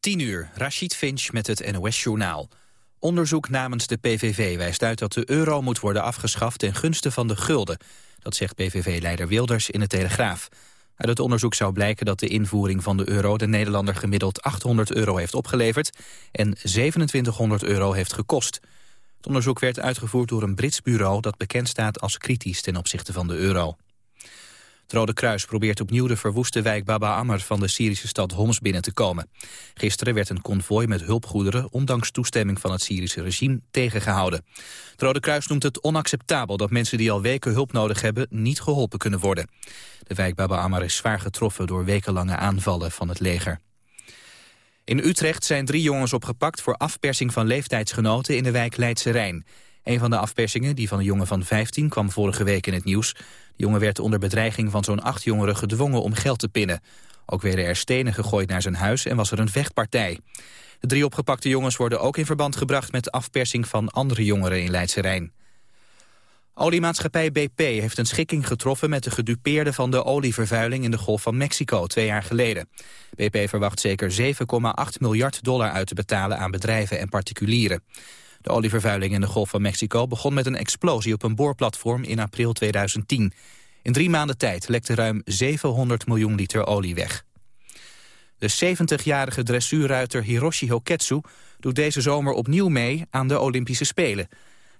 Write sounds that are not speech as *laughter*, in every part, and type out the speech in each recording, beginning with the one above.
10 uur, Rashid Finch met het NOS-journaal. Onderzoek namens de PVV wijst uit dat de euro moet worden afgeschaft ten gunste van de gulden. Dat zegt PVV-leider Wilders in de Telegraaf. Uit het onderzoek zou blijken dat de invoering van de euro de Nederlander gemiddeld 800 euro heeft opgeleverd en 2700 euro heeft gekost. Het onderzoek werd uitgevoerd door een Brits bureau dat bekend staat als kritisch ten opzichte van de euro. Het Rode Kruis probeert opnieuw de verwoeste wijk Baba Amr van de Syrische stad Homs binnen te komen. Gisteren werd een konvooi met hulpgoederen, ondanks toestemming van het Syrische regime, tegengehouden. Het Rode Kruis noemt het onacceptabel dat mensen die al weken hulp nodig hebben niet geholpen kunnen worden. De wijk Baba Amr is zwaar getroffen door wekenlange aanvallen van het leger. In Utrecht zijn drie jongens opgepakt voor afpersing van leeftijdsgenoten in de wijk Leidse Rijn. Een van de afpersingen, die van een jongen van 15, kwam vorige week in het nieuws. De jongen werd onder bedreiging van zo'n acht jongeren gedwongen om geld te pinnen. Ook werden er stenen gegooid naar zijn huis en was er een vechtpartij. De drie opgepakte jongens worden ook in verband gebracht met afpersing van andere jongeren in Leidse Rijn. Oliemaatschappij BP heeft een schikking getroffen met de gedupeerden van de olievervuiling in de Golf van Mexico twee jaar geleden. BP verwacht zeker 7,8 miljard dollar uit te betalen aan bedrijven en particulieren. De olievervuiling in de Golf van Mexico begon met een explosie op een boorplatform in april 2010. In drie maanden tijd lekte ruim 700 miljoen liter olie weg. De 70-jarige dressuurruiter Hiroshi Hoketsu doet deze zomer opnieuw mee aan de Olympische Spelen.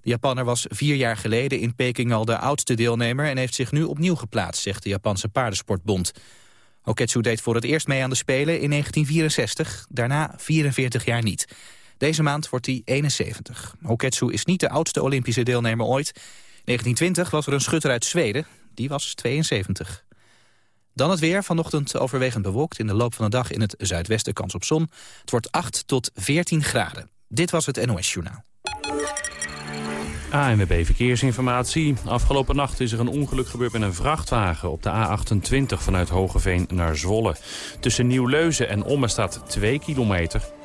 De Japanner was vier jaar geleden in Peking al de oudste deelnemer... en heeft zich nu opnieuw geplaatst, zegt de Japanse paardensportbond. Hoketsu deed voor het eerst mee aan de Spelen in 1964, daarna 44 jaar niet. Deze maand wordt hij 71. Hoketsu is niet de oudste Olympische deelnemer ooit. 1920 was er een schutter uit Zweden, die was 72. Dan het weer, vanochtend overwegend bewolkt. In de loop van de dag in het zuidwesten kans op zon. Het wordt 8 tot 14 graden. Dit was het NOS Journaal. ANWB Verkeersinformatie. Afgelopen nacht is er een ongeluk gebeurd met een vrachtwagen op de A28 vanuit Hogeveen naar Zwolle. Tussen Nieuw-Leuzen en Omme staat 2 kilometer.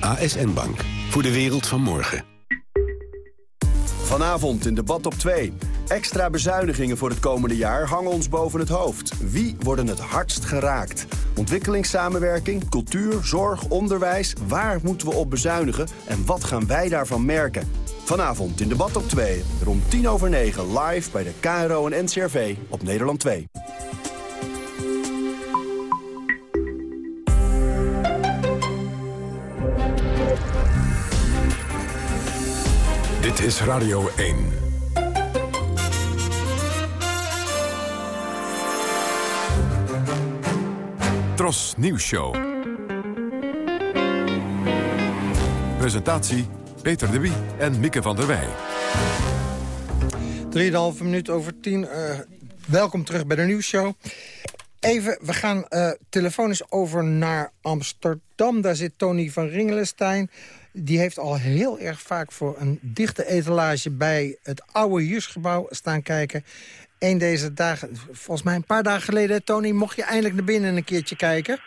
ASN Bank, voor de wereld van morgen. Vanavond in debat op 2. Extra bezuinigingen voor het komende jaar hangen ons boven het hoofd. Wie worden het hardst geraakt? Ontwikkelingssamenwerking, cultuur, zorg, onderwijs. Waar moeten we op bezuinigen en wat gaan wij daarvan merken? Vanavond in debat op 2, rond 10 over 9, live bij de KRO en NCRV op Nederland 2. Dit is Radio 1. Tros Nieuws Show. Presentatie Peter de Wie en Mieke van der Wij. 3,5 minuut over 10. Uh, welkom terug bij de nieuwsshow. Even, we gaan uh, telefonisch over naar Amsterdam. Daar zit Tony van Ringelenstein. Die heeft al heel erg vaak voor een dichte etalage... bij het oude Jusgebouw staan kijken. Eén deze dagen, volgens mij een paar dagen geleden... Tony, mocht je eindelijk naar binnen een keertje kijken?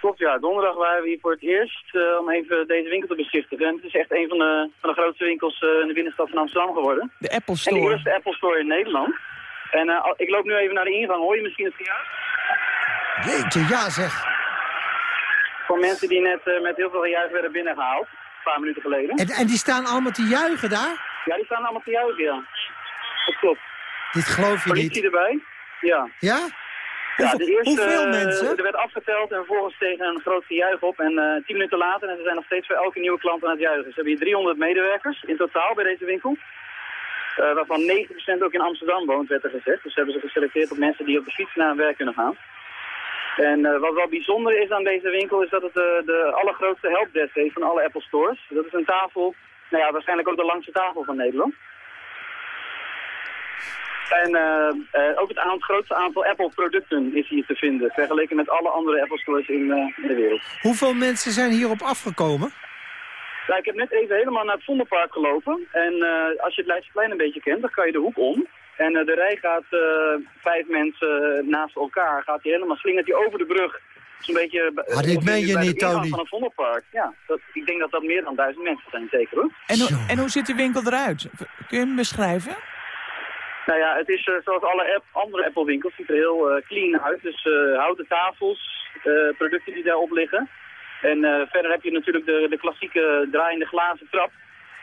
Klopt, ja. Donderdag waren we hier voor het eerst uh, om even deze winkel te bezichtigen. En het is echt een van de, van de grootste winkels uh, in de binnenstad van Amsterdam geworden. De Apple Store. En de eerste Apple Store in Nederland. En uh, ik loop nu even naar de ingang. Hoor je misschien het gejuich? Jeetje, ja zeg. Voor mensen die net met heel veel gejuich werden binnengehaald. Een paar minuten geleden. En, en die staan allemaal te juichen daar? Ja, die staan allemaal te juichen, ja. Dat klopt. Dit geloof je Politie niet. erbij? Ja. Ja? Ja, de eerste, hoeveel mensen? Er werd afgeteld en vervolgens tegen een groot gejuich op. En uh, tien minuten later, en ze zijn nog steeds voor elke nieuwe klant aan het juichen. Ze hebben hier 300 medewerkers in totaal bij deze winkel. Uh, waarvan 9% ook in Amsterdam woont, werd er gezegd. Dus hebben ze geselecteerd op mensen die op de fiets naar hun werk kunnen gaan. En uh, wat wel bijzonder is aan deze winkel is dat het de, de allergrootste helpdesk heeft van alle Apple stores. Dat is een tafel, nou ja, waarschijnlijk ook de langste tafel van Nederland. En uh, uh, ook het, aantal, grootste aantal Apple-producten is hier te vinden, vergeleken met alle andere Apple-stores in, in, de wereld. Hoeveel mensen zijn hierop afgekomen? Ja, ik heb net even helemaal naar het Vondelpark gelopen. En als je het Leidseplein een beetje kent, dan kan je de hoek om. En uh, de rij gaat uh, vijf mensen naast elkaar. Gaat hij helemaal slingert hij over de brug. Zo'n beetje ah, dit meen je niet, Tony. van het Vondelpark. Ja, dat, ik denk dat dat meer dan duizend mensen zijn, zeker hoor. En, en hoe ziet de winkel eruit? Kun je hem beschrijven? Nou ja, het is uh, zoals alle app, andere Apple-winkels. ziet er heel uh, clean uit. Dus uh, houten tafels, producten die daarop liggen. En verder heb je natuurlijk de, de klassieke draaiende glazen trap.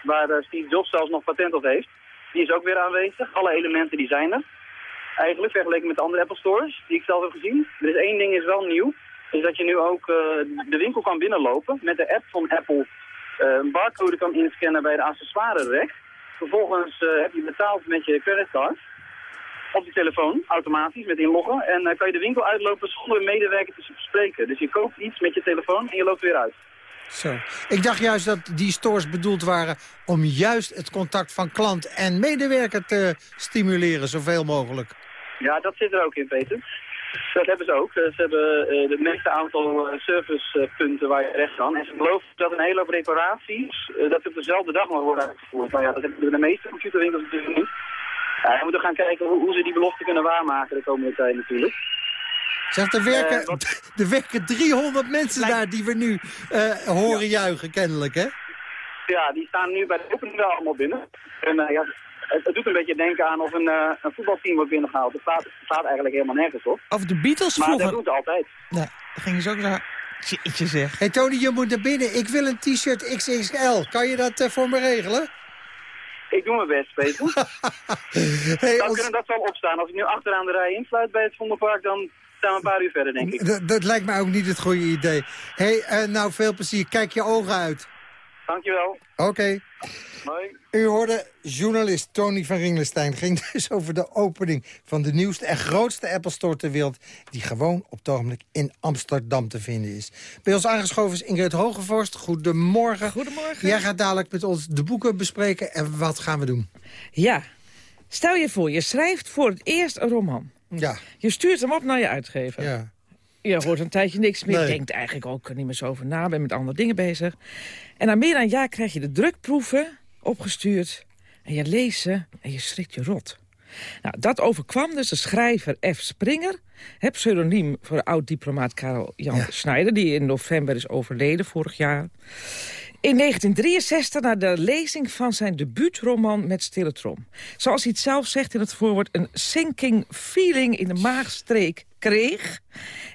Waar Steve Jobs zelfs nog patent op heeft. Die is ook weer aanwezig. Alle elementen die zijn er. Eigenlijk vergeleken met de andere Apple stores die ik zelf heb gezien. Er is één ding is wel nieuw. Is dat je nu ook de winkel kan binnenlopen met de app van Apple. een barcode kan inscannen bij de accessoire rek. Vervolgens uh, heb je betaald met je creditcard op je telefoon, automatisch, met inloggen. En uh, kan je de winkel uitlopen zonder een medewerker te spreken. Dus je koopt iets met je telefoon en je loopt weer uit. Zo. Ik dacht juist dat die stores bedoeld waren om juist het contact van klant en medewerker te stimuleren, zoveel mogelijk. Ja, dat zit er ook in, Peter. Dat hebben ze ook. Ze hebben uh, de meeste aantal uh, servicepunten waar je terecht kan. En ze beloven dat een hele hoop reparaties, uh, dat op dezelfde dag mag worden uitgevoerd. Nou ja, dat hebben de meeste computerwinkels natuurlijk niet. Ja, we moeten gaan kijken hoe, hoe, ze die belofte kunnen waarmaken de komende tijd natuurlijk. Zeg, er werken, *laughs* er werken 300 mensen daar die we nu horen juichen, kennelijk, hè? Ja, die staan nu bij de opening allemaal binnen. En ja, het, doet een beetje denken aan of een, uh, een voetbalteam wordt binnengehaald. Het staat, staat eigenlijk helemaal nergens op. Of de Beatles maar vroeger. Maar dat doet altijd. Nee, dan gingen ze ook naar... Jeetje zeg. Hey Tony, je moet naar binnen. Ik wil een t-shirt XXL. Kan je dat uh, voor me regelen? Ik doe mijn best, Peter. *laughs* hey, dan kunnen dat wel opstaan. Als ik nu achteraan de rij insluit bij het Vondelpark, dan staan we een paar uur verder, denk ik. dat lijkt mij ook niet het goede idee. hey, uh, nou veel plezier. Kijk je ogen uit. Dankjewel. Oké. Okay. U hoorde journalist Tony van Ringelstein. ging *laughs* dus over de opening van de nieuwste en grootste Apple Store ter wereld... die gewoon op het ogenblik in Amsterdam te vinden is. Bij ons aangeschoven is Ingrid Hogevorst. Goedemorgen. Goedemorgen. Jij gaat dadelijk met ons de boeken bespreken. En wat gaan we doen? Ja, stel je voor, je schrijft voor het eerst een roman. Ja. Je stuurt hem op naar je uitgever. Ja. Je hoort een tijdje niks meer. Nee. Denkt eigenlijk ook niet meer zo over na. Ben met andere dingen bezig. En na meer dan een jaar krijg je de drukproeven opgestuurd. En je leest ze en je schrikt je rot. Nou, dat overkwam dus de schrijver F. Springer. Het pseudoniem voor oud-diplomaat Karel Jan ja. Snijder... die in november is overleden vorig jaar. In 1963 na de lezing van zijn debuutroman Met Stille Trom. Zoals hij het zelf zegt in het voorwoord... een sinking feeling in de maagstreek kreeg.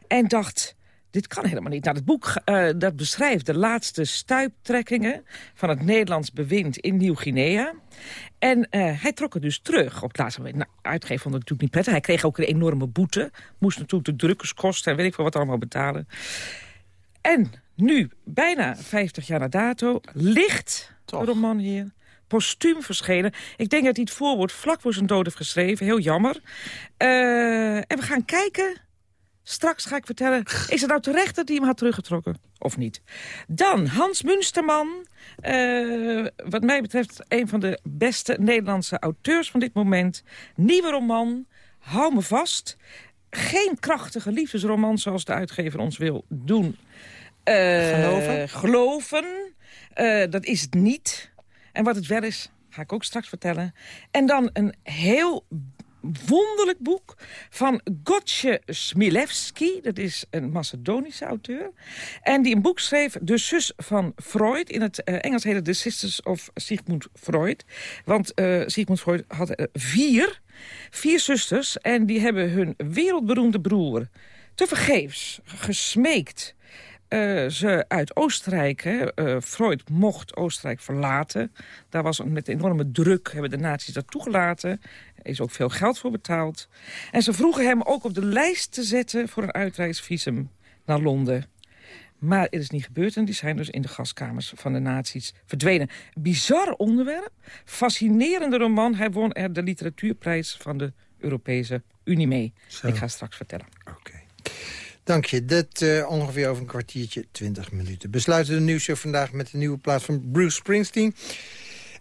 En dacht, dit kan helemaal niet. Nou, het boek uh, dat beschrijft de laatste stuiptrekkingen... van het Nederlands bewind in Nieuw-Guinea. En uh, hij trok het dus terug op het laatste moment. Nou, uitgever vond het natuurlijk niet prettig. Hij kreeg ook een enorme boete. Moest natuurlijk de drukkerskosten en weet ik veel wat allemaal betalen. En nu, bijna 50 jaar na dato, de roman hier postuum verschenen. Ik denk dat hij het voorwoord vlak voor zijn dood heeft geschreven. Heel jammer. Uh, en we gaan kijken Straks ga ik vertellen, is het nou terecht dat hij hem had teruggetrokken? Of niet? Dan Hans Munsterman. Uh, wat mij betreft een van de beste Nederlandse auteurs van dit moment. Nieuwe roman, Hou me vast. Geen krachtige liefdesroman zoals de uitgever ons wil doen. Uh, geloven? Geloven. Uh, dat is het niet. En wat het wel is, ga ik ook straks vertellen. En dan een heel wonderlijk boek van Gotje Smilewski. Dat is een Macedonische auteur. En die een boek schreef, De zus van Freud. In het uh, Engels heette The Sisters of Sigmund Freud. Want uh, Sigmund Freud had uh, vier, vier zusters. En die hebben hun wereldberoemde broer tevergeefs gesmeekt uh, ze uit Oostenrijk, hè, uh, Freud mocht Oostenrijk verlaten. Daar was met enorme druk, hebben de nazi's dat toegelaten. Er is ook veel geld voor betaald. En ze vroegen hem ook op de lijst te zetten voor een uitreisvisum naar Londen. Maar het is niet gebeurd en die zijn dus in de gaskamers van de nazi's verdwenen. Bizar onderwerp, fascinerende roman. Hij won er de literatuurprijs van de Europese Unie mee. Zo. Ik ga straks vertellen. Oké. Okay. Dank je. Dit uh, ongeveer over een kwartiertje, 20 minuten. Besluiten de nieuwsshow vandaag met de nieuwe plaats van Bruce Springsteen.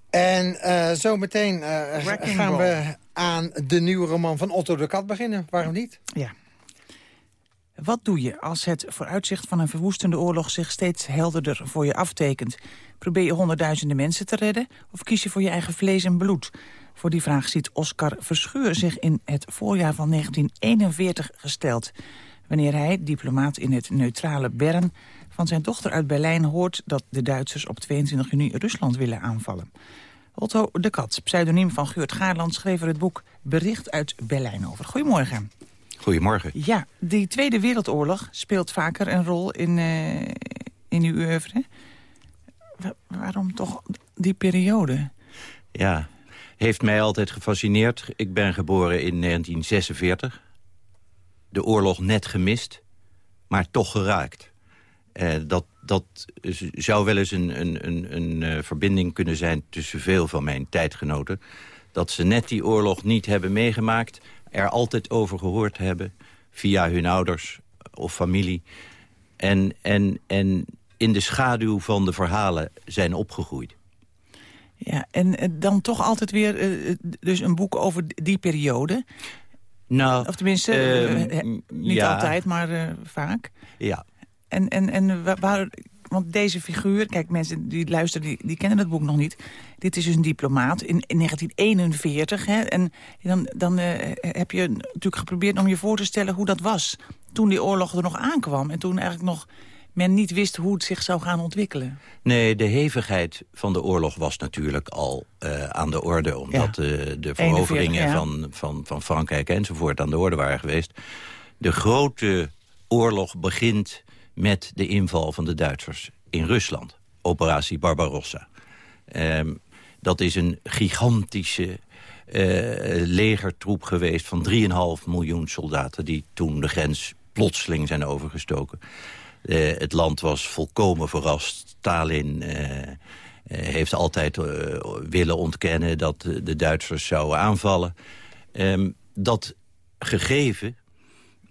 En uh, zo meteen uh, gaan we aan de nieuwe roman van Otto de Kat beginnen. Waarom niet? Ja. Wat doe je als het vooruitzicht van een verwoestende oorlog zich steeds helderder voor je aftekent? Probeer je honderdduizenden mensen te redden of kies je voor je eigen vlees en bloed? Voor die vraag ziet Oscar Verschuur zich in het voorjaar van 1941 gesteld. Wanneer hij, diplomaat in het neutrale Bern, van zijn dochter uit Berlijn hoort dat de Duitsers op 22 juni Rusland willen aanvallen. Otto de Kat, pseudoniem van Geurt Gaarland, schreef er het boek Bericht uit Berlijn over. Goedemorgen. Goedemorgen. Ja, die Tweede Wereldoorlog speelt vaker een rol in, uh, in uw oeuvre. waarom toch die periode? Ja, heeft mij altijd gefascineerd. Ik ben geboren in 1946. De oorlog net gemist, maar toch geraakt. Uh, dat, dat zou wel eens een, een, een, een uh, verbinding kunnen zijn tussen veel van mijn tijdgenoten. Dat ze net die oorlog niet hebben meegemaakt er altijd over gehoord hebben... via hun ouders of familie. En, en, en in de schaduw van de verhalen zijn opgegroeid. Ja, en eh, dan toch altijd weer dus een boek over die periode? Nou, of tenminste, uh, niet ja. altijd, maar vaak. Ja. En, en, en waar, want deze figuur, kijk mensen die luisteren, die, die kennen het boek nog niet. Dit is dus een diplomaat in, in 1941. Hè, en dan, dan uh, heb je natuurlijk geprobeerd om je voor te stellen hoe dat was. Toen die oorlog er nog aankwam. En toen eigenlijk nog men niet wist hoe het zich zou gaan ontwikkelen. Nee, de hevigheid van de oorlog was natuurlijk al uh, aan de orde. Omdat ja. de, de veroveringen 41, ja. van, van, van Frankrijk enzovoort aan de orde waren geweest. De grote oorlog begint met de inval van de Duitsers in Rusland. Operatie Barbarossa. Um, dat is een gigantische uh, legertroep geweest van 3,5 miljoen soldaten... die toen de grens plotseling zijn overgestoken. Uh, het land was volkomen verrast. Stalin uh, heeft altijd willen ontkennen dat de Duitsers zouden aanvallen. Um, dat gegeven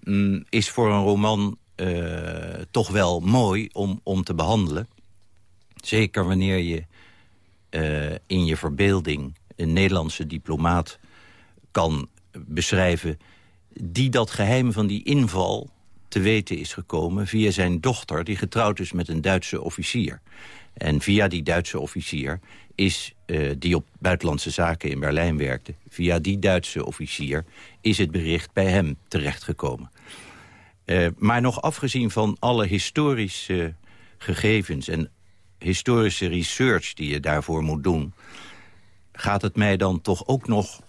um, is voor een roman toch wel mooi om, om te behandelen. Zeker wanneer je in je verbeelding een Nederlandse diplomaat kan beschrijven... die dat geheim van die inval te weten is gekomen via zijn dochter... die getrouwd is met een Duitse officier. En via die Duitse officier is, uh, die op buitenlandse zaken in Berlijn werkte... via die Duitse officier is het bericht bij hem terechtgekomen. Uh, maar nog afgezien van alle historische gegevens... en historische research die je daarvoor moet doen... gaat het mij dan toch ook nog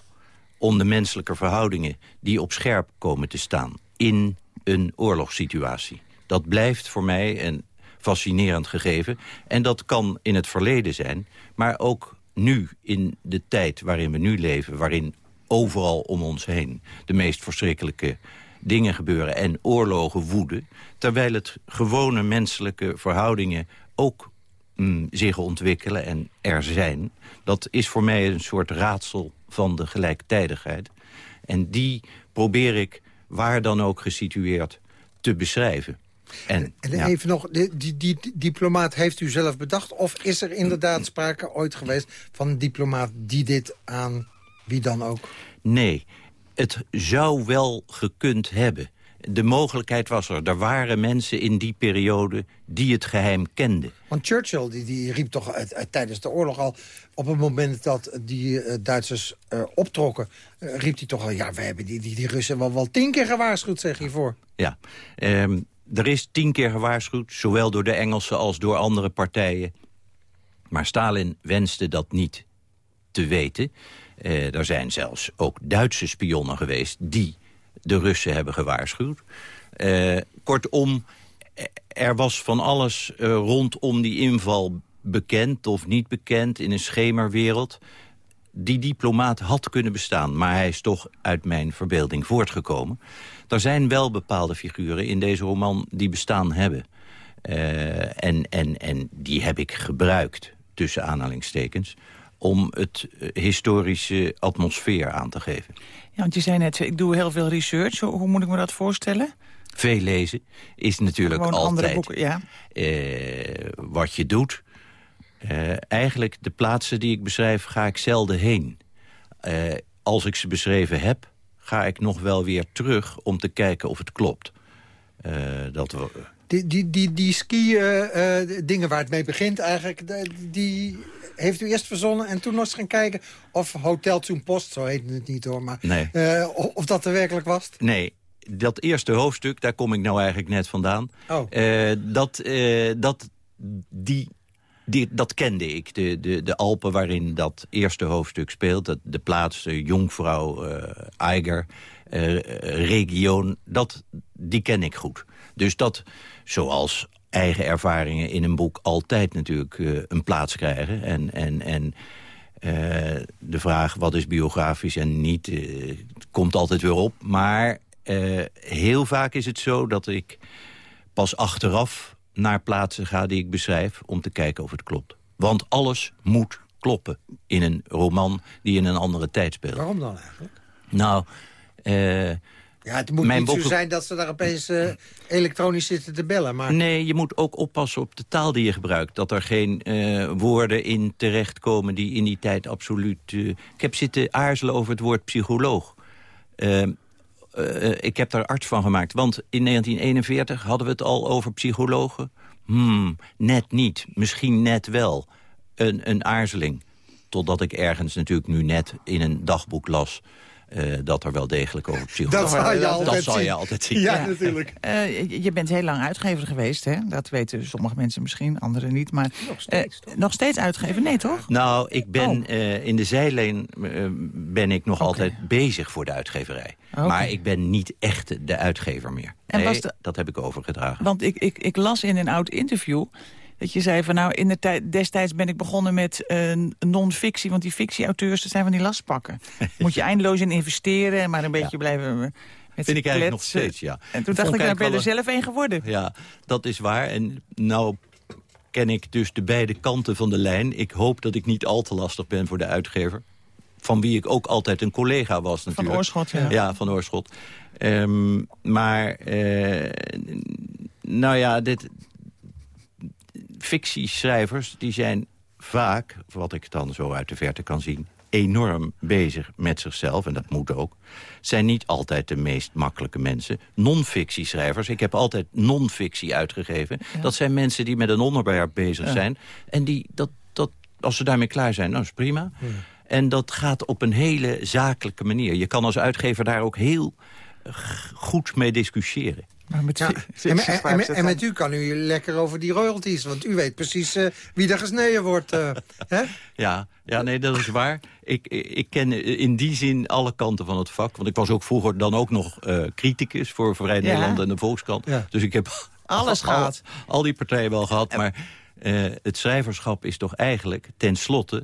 om de menselijke verhoudingen... die op scherp komen te staan in een oorlogssituatie. Dat blijft voor mij een fascinerend gegeven. En dat kan in het verleden zijn, maar ook nu in de tijd waarin we nu leven... waarin overal om ons heen de meest verschrikkelijke dingen gebeuren en oorlogen woeden... terwijl het gewone menselijke verhoudingen ook mm, zich ontwikkelen en er zijn. Dat is voor mij een soort raadsel van de gelijktijdigheid. En die probeer ik, waar dan ook gesitueerd, te beschrijven. En, en even ja. nog, die, die, die, diplomaat heeft u zelf bedacht? Of is er inderdaad sprake ooit geweest van een diplomaat die dit aan wie dan ook? Nee, het zou wel gekund hebben. De mogelijkheid was er. Er waren mensen in die periode die het geheim kenden. Want Churchill die, die riep toch tijdens de oorlog al... op het moment dat die uh, Duitsers uh, optrokken... Uh, riep hij toch al... ja, we hebben die, die, die Russen wel, wel tien keer gewaarschuwd, zeg je voor. Ja, um, er is tien keer gewaarschuwd... zowel door de Engelsen als door andere partijen. Maar Stalin wenste dat niet te weten... Er zijn zelfs ook Duitse spionnen geweest die de Russen hebben gewaarschuwd. Uh, kortom, er was van alles uh, rondom die inval bekend of niet bekend in een schemerwereld. Die diplomaat had kunnen bestaan, maar hij is toch uit mijn verbeelding voortgekomen. Er zijn wel bepaalde figuren in deze roman die bestaan hebben. Uh, en, en, en die heb ik gebruikt, tussen aanhalingstekens om het historische atmosfeer aan te geven. Ja, want je zei net, ik doe heel veel research. Hoe moet ik me dat voorstellen? Veel lezen is natuurlijk Gewoon altijd boeken, ja. uh, wat je doet. Uh, eigenlijk de plaatsen die ik beschrijf ga ik zelden heen. Uh, als ik ze beschreven heb, ga ik nog wel weer terug om te kijken of het klopt. dat we... Die, die, die, die ski-dingen waar het mee begint eigenlijk... die heeft u eerst verzonnen en toen nog eens gaan kijken... of Hotel Toen Post, zo heet het niet hoor... maar nee. of dat er werkelijk was? Nee, dat eerste hoofdstuk, daar kom ik nou eigenlijk net vandaan. Oh. dat, dat, die die, dat kende ik, de, de, de Alpen waarin dat eerste hoofdstuk speelt. Dat, de plaats, de Jongvrouw, Eiger, Region, dat, die ken ik goed. Dus dat, zoals eigen ervaringen in een boek altijd natuurlijk uh, een plaats krijgen. En, en, en de vraag wat is biografisch en niet, komt altijd weer op. Maar heel vaak is het zo dat ik pas achteraf naar plaatsen ga die ik beschrijf... om te kijken of het klopt. Want alles moet kloppen in een roman die in een andere tijd speelt. Waarom dan eigenlijk? Nou... Ja, het moet niet zo zijn dat ze daar opeens uh, elektronisch zitten te bellen. Maar... Nee, je moet ook oppassen op de taal die je gebruikt. Dat er geen uh, woorden in terechtkomen die in die tijd absoluut... ik heb zitten aarzelen over het woord psycholoog. Uh, ik heb daar arts van gemaakt. Want in 1941 hadden we het al over psychologen. Hmm, net niet. Misschien net wel. Een, een aarzeling. Totdat ik ergens natuurlijk nu net in een dagboek las... Uh, dat er wel degelijk over psychologie... Dat zal je, dat, altijd, zal zien. je altijd zien. Ja, ja. natuurlijk. Uh, je bent heel lang uitgever geweest, hè? Dat weten sommige mensen misschien, anderen niet. Maar nog steeds, uh, nog steeds uitgever? Nee, toch? Nou, ik ben oh. in de zijlijn ben ik nog okay. altijd bezig voor de uitgeverij. Okay. Maar ik ben niet echt de uitgever meer. En nee, de... dat heb ik overgedragen. Want ik, ik, ik las in een oud interview dat je zei van nou, in de tijd, destijds ben ik begonnen met uh, non-fictie. Want die fictieauteurs, dat zijn van die lastpakken. *laughs* Moet je eindeloos in investeren, maar een beetje ja. blijven... Met Vind ik eigenlijk nog steeds, ja. En toen dacht ik, nou ben je er zelf een geworden. Ja, dat is waar. En nou ken ik dus de beide kanten van de lijn. Ik hoop dat ik niet al te lastig ben voor de uitgever. Van wie ik ook altijd een collega was natuurlijk. Van Oorschot, ja. Ja, van Oorschot. Um, maar, uh, nou ja, dit, fictieschrijvers die zijn vaak, wat ik dan zo uit de verte kan zien... enorm bezig met zichzelf, en dat moet ook... zijn niet altijd de meest makkelijke mensen. Non-fictieschrijvers, ik heb altijd non-fictie uitgegeven. Ja. Dat zijn mensen die met een onderwerp bezig ja. zijn. En die, dat, dat, als ze daarmee klaar zijn, nou is prima. Ja. En dat gaat op een hele zakelijke manier. Je kan als uitgever daar ook heel goed mee discussiëren. Maar met ja, *laughs* en, en, en, en, met u kan u lekker over die royalties. Want u weet precies uh, wie er gesneden wordt. Uh, *laughs* hè? Ja, ja, nee, dat is waar. Ik, ik ken in die zin alle kanten van het vak. Want ik was ook vroeger dan ook nog uh, criticus... voor Vrij ja. Nederland en de Volkskrant. Ja. Dus ik heb alles al, gehad. Al, al, die partijen wel gehad. Maar het schrijverschap is toch eigenlijk tenslotte...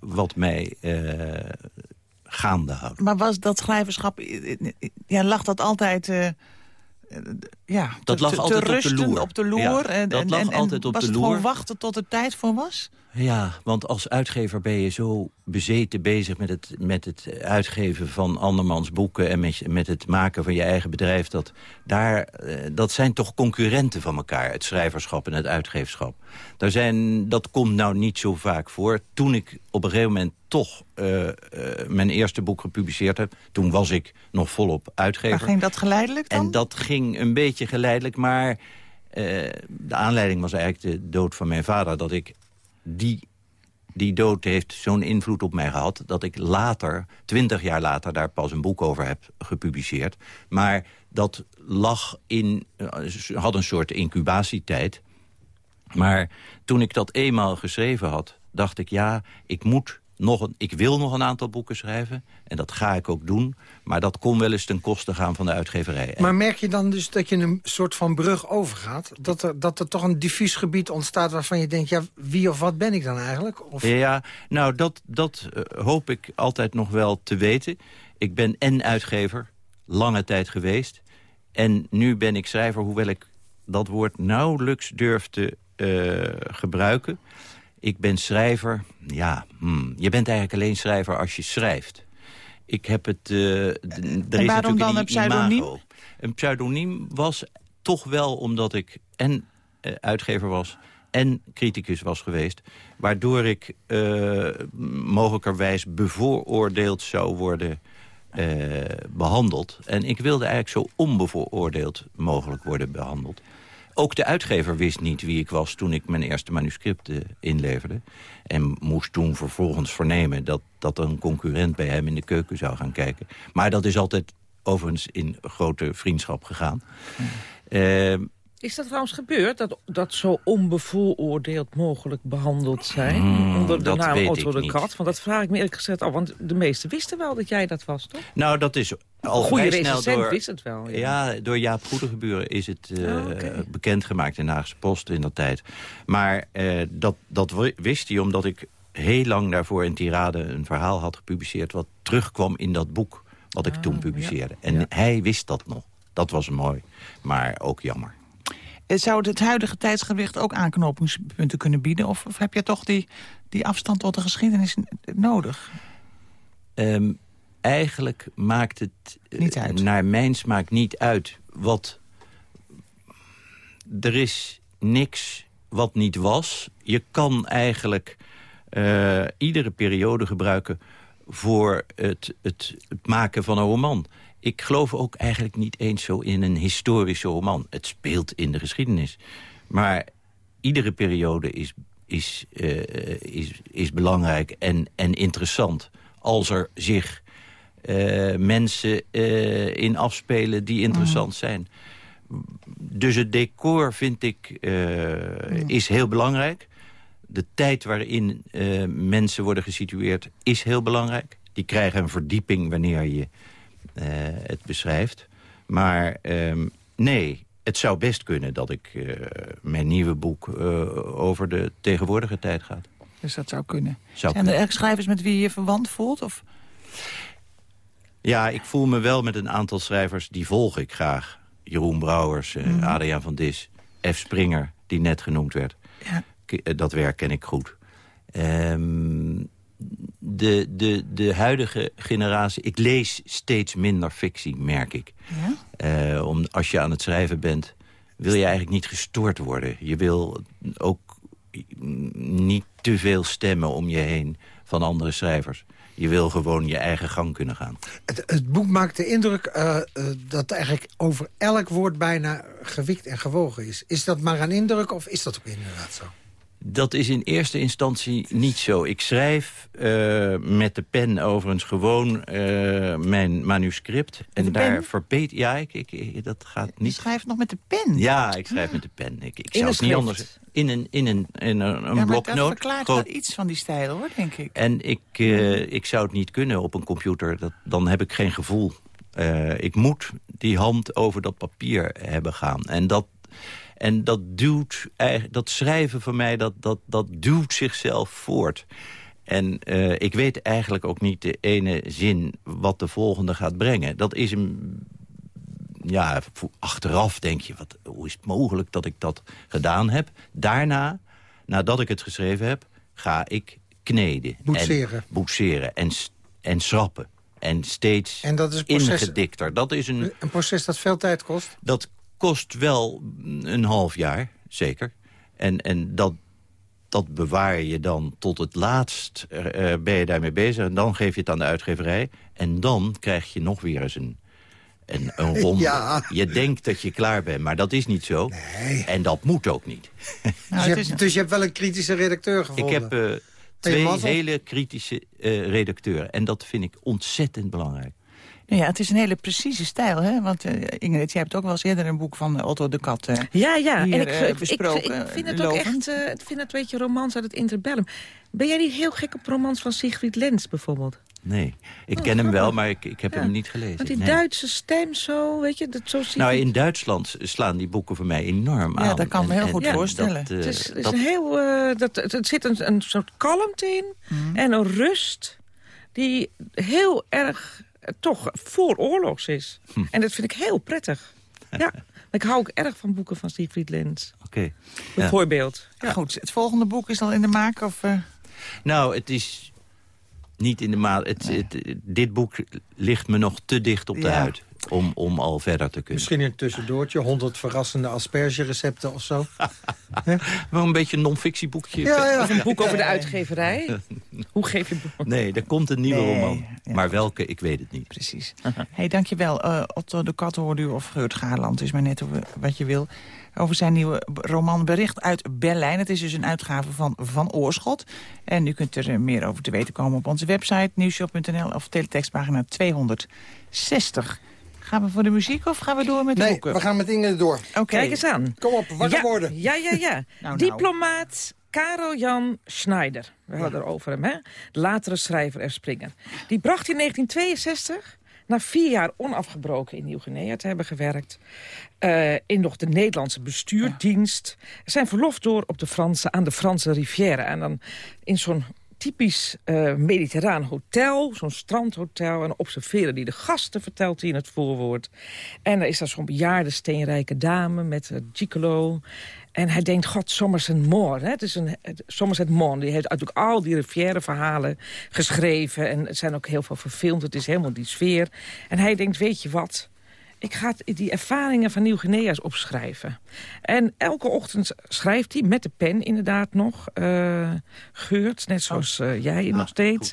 wat mij gaande houdt. Maar was dat schrijverschap... Ja, lag dat altijd ja, dat te, lag te, altijd te op de loer. Op de loer. Ja, en, dat en, lag en, altijd op was de het loer. gewoon wachten tot er tijd voor was? Ja, want als uitgever ben je zo bezeten bezig met het, met het uitgeven van andermans boeken... en met, met het maken van je eigen bedrijf. Dat, daar, dat zijn toch concurrenten van elkaar, het schrijverschap en het uitgeverschap. Daar zijn, dat komt nou niet zo vaak voor. Toen ik op een gegeven moment toch uh, uh, mijn eerste boek gepubliceerd heb... toen was ik nog volop uitgever. Maar ging dat geleidelijk dan? En dat ging een beetje geleidelijk, maar... Uh, de aanleiding was eigenlijk de dood van mijn vader... dat ik die, die dood heeft zo'n invloed op mij gehad... dat ik later, twintig jaar later, daar pas een boek over heb gepubliceerd. Maar dat lag in, had een soort incubatietijd. Maar toen ik dat eenmaal geschreven had, dacht ik... ja, ik moet nog een, ik wil nog een aantal boeken schrijven. En dat ga ik ook doen. Maar dat kon wel eens ten koste gaan van de uitgeverij. Maar merk je dan dus dat je een soort van brug overgaat? Dat er, dat er toch een diffuus gebied ontstaat waarvan je denkt... ja, wie of wat ben ik dan eigenlijk? Of... Ja, nou, dat, dat uh, hoop ik altijd nog wel te weten. Ik ben en uitgever, lange tijd geweest. En nu ben ik schrijver, hoewel ik dat woord nauwelijks durf te uh, gebruiken... Ik ben schrijver. Ja, hmm. je bent eigenlijk alleen schrijver als je schrijft. Ik heb het... Uh, en waarom dan een pseudoniem? Imago. Een pseudoniem was toch wel omdat ik en uh, uitgever was en criticus was geweest. Waardoor ik uh, mogelijkerwijs bevooroordeeld zou worden... behandeld. En ik wilde eigenlijk zo onbevooroordeeld mogelijk worden behandeld. Ook de uitgever wist niet wie ik was toen ik mijn eerste manuscript inleverde. En moest toen vervolgens vernemen dat, dat een concurrent bij hem in de keuken zou gaan kijken. Maar dat is altijd overigens in grote vriendschap gegaan. Hmm. Is dat trouwens gebeurd, dat, dat zo onbevooroordeeld mogelijk behandeld zijn? Hmm, onder de naam Otto de Kat? Want dat vraag ik me eerlijk gezegd al. Want de meesten wisten wel dat jij dat was, toch? Nou, dat is al Goeie snel door... wist het wel. Ja, ja door Jaap Goedegeburen is het uh, bekendgemaakt in de Haagse Post in dat tijd. Maar uh, dat, dat wist hij omdat ik heel lang daarvoor in Tirade een verhaal had gepubliceerd... wat terugkwam in dat boek wat ik ah, toen publiceerde. En hij wist dat nog. Dat was mooi, maar ook jammer. Eh, zou het huidige tijdsgewicht ook aanknopingspunten kunnen bieden? Of, of heb je toch die, die afstand tot de geschiedenis nodig? Ehm, eigenlijk maakt het uh, naar mijn smaak niet uit wat... Er is niks wat niet was. Je kan eigenlijk uh, iedere periode gebruiken voor het, het, het maken van een roman ik geloof ook eigenlijk niet eens zo in een historische roman. Het speelt in de geschiedenis. Maar iedere periode is, is, uh, is, is belangrijk en, en interessant. Als er zich uh, mensen uh, in afspelen die interessant mm. zijn. Dus het decor, vind ik, mm. is heel belangrijk. De tijd waarin mensen worden gesitueerd is heel belangrijk. Die krijgen een verdieping wanneer je eh, het beschrijft. Maar ehm, nee, het zou best kunnen dat ik uh, mijn nieuwe boek uh, over de tegenwoordige tijd gaat. Dus dat zou kunnen. Zou Zijn er schrijvers met wie je je verwant voelt? Of? Ja, ik voel me wel met een aantal schrijvers, die volg ik graag. Jeroen Brouwers, mm. Adriaan van Dis, F. Springer, die net genoemd werd. Ja. Dat werk ken ik goed. Um, de, de, de huidige generatie... Ik lees steeds minder fictie, merk ik. Ja? Uh, om, als je aan het schrijven bent, wil je eigenlijk niet gestoord worden. Je wil ook niet te veel stemmen om je heen van andere schrijvers. Je wil gewoon je eigen gang kunnen gaan. Het, het boek maakt de indruk uh, uh, dat eigenlijk over elk woord bijna gewikt en gewogen is. Is dat maar een indruk of is dat ook inderdaad zo? Dat is in eerste instantie niet zo. Ik schrijf uh, met de pen overigens gewoon uh, mijn manuscript. En daar verbeter... Ja, ik, ik, dat gaat niet... Je schrijft nog met de pen? Ja, ik schrijf met de pen. Ik, ik zou het niet anders... In een, in een, in een, een ja, bloknoot. dat verklaart wel iets van die stijl, hoor, denk ik. En ik, uh, ik zou het niet kunnen op een computer. Dat, dan heb ik geen gevoel. ik moet die hand over dat papier hebben gaan. En dat en dat duwt, dat schrijven van mij, dat, dat, dat duwt zichzelf voort. En uh, ik weet eigenlijk ook niet de ene zin wat de volgende gaat brengen. Dat is een... Ja, achteraf denk je, wat, hoe is het mogelijk dat ik dat gedaan heb? Daarna, nadat ik het geschreven heb, ga ik kneden. Boetseren. En, boetseren en, en schrappen. En steeds en dat is proces, ingedikter. Dat is een, een proces dat veel tijd kost? Dat kost wel een half jaar, zeker. En, en dat, dat bewaar je dan tot het laatst, uh, ben je daarmee bezig. En dan geef je het aan de uitgeverij. En dan krijg je nog weer eens een, een, een *laughs* ronde. Ja. Je denkt dat je klaar bent, maar dat is niet zo. Nee. En dat moet ook niet. *laughs* Nou, dus, je hebt, dus, je hebt, wel een kritische redacteur gevonden? Ik heb uh, twee hele kritische uh, redacteuren. En dat vind ik ontzettend belangrijk. Nou ja, het is een hele precieze stijl, hè? Want uh, Ingrid, jij hebt ook wel eens eerder een boek van Otto de Kat uh, Ja, ja. Hier, en ik, besproken, ik, ik, vind het ook echt, uh, ik vind het een beetje romans uit het interbellum. Ben jij niet heel gek op romans van Siegfried Lenz bijvoorbeeld? Nee, ik oh, ken hem wel, maar ik, ik heb hem niet gelezen. Want die nee. Duitse stem zo, weet je, dat zo zie Nou, in Duitsland slaan die boeken voor mij enorm aan. Ja, dat kan ik me heel goed voorstellen. Dat, het, is, is een heel, dat, het, zit een, een soort kalmte in mm. en een rust die heel erg toch vooroorlogs is. Hm. En dat vind ik heel prettig. *laughs* Ja. Ik hou ook erg van boeken van Siegfried Lenz. Oké. Bijvoorbeeld. Ja. Goed, het volgende boek is al in de maak? Of, uh... Nou, het is niet in de maat. Het, dit boek ligt me nog te dicht op de huid. Om, om al verder te kunnen. Misschien een tussendoortje, 100 verrassende aspergerecepten of zo. *laughs* Wel een beetje een non-fictieboekje. Ja, ja. Of een boek over de uitgeverij. *laughs* Hoe geef je... Nee, er komt een nieuwe roman. Maar welke, ik weet het niet. Precies. *laughs* hey, dankjewel. Uh, Otto de Kat hoorde u of Geurt Gaarland. is maar net wat je wil. Over zijn nieuwe roman Bericht uit Berlijn. Het is dus een uitgave van Van Oorschot. En u kunt er meer over te weten komen op onze website... nieuwshop.nl of teletextpagina 260. Gaan we voor de muziek of gaan we door met de nee, boeken? we gaan met Inge door. Okay. Kijk eens aan. Kom op, wakker ja, worden. Ja, ja, ja. *laughs* nou, nou. Diplomaat Karel Jan Schneider. We hadden het over hem, hè? latere schrijver en springer. Die bracht in 1962 na vier jaar onafgebroken in Nieuw-Guinea te hebben gewerkt... Uh, in nog de Nederlandse bestuurdienst... zijn verlof door op de Franse, aan de Franse Riviera. En dan in zo'n typisch uh, mediterraan hotel, zo'n strandhotel... en observeren die de gasten, vertelt hij in het voorwoord. En er is daar zo'n bejaarde steenrijke dame met uh, gigolo... En hij denkt, god, Somerset Maugham. Het is een, Somerset Maugham, die heeft natuurlijk al die Rivière-verhalen geschreven. En het zijn ook heel veel verfilmd. Het is helemaal die sfeer. En hij denkt, weet je wat... Ik ga die ervaringen van Nieuw-Guinea's opschrijven. En elke ochtend schrijft hij met de pen inderdaad nog. Uh, geurt, net zoals uh, jij nog steeds.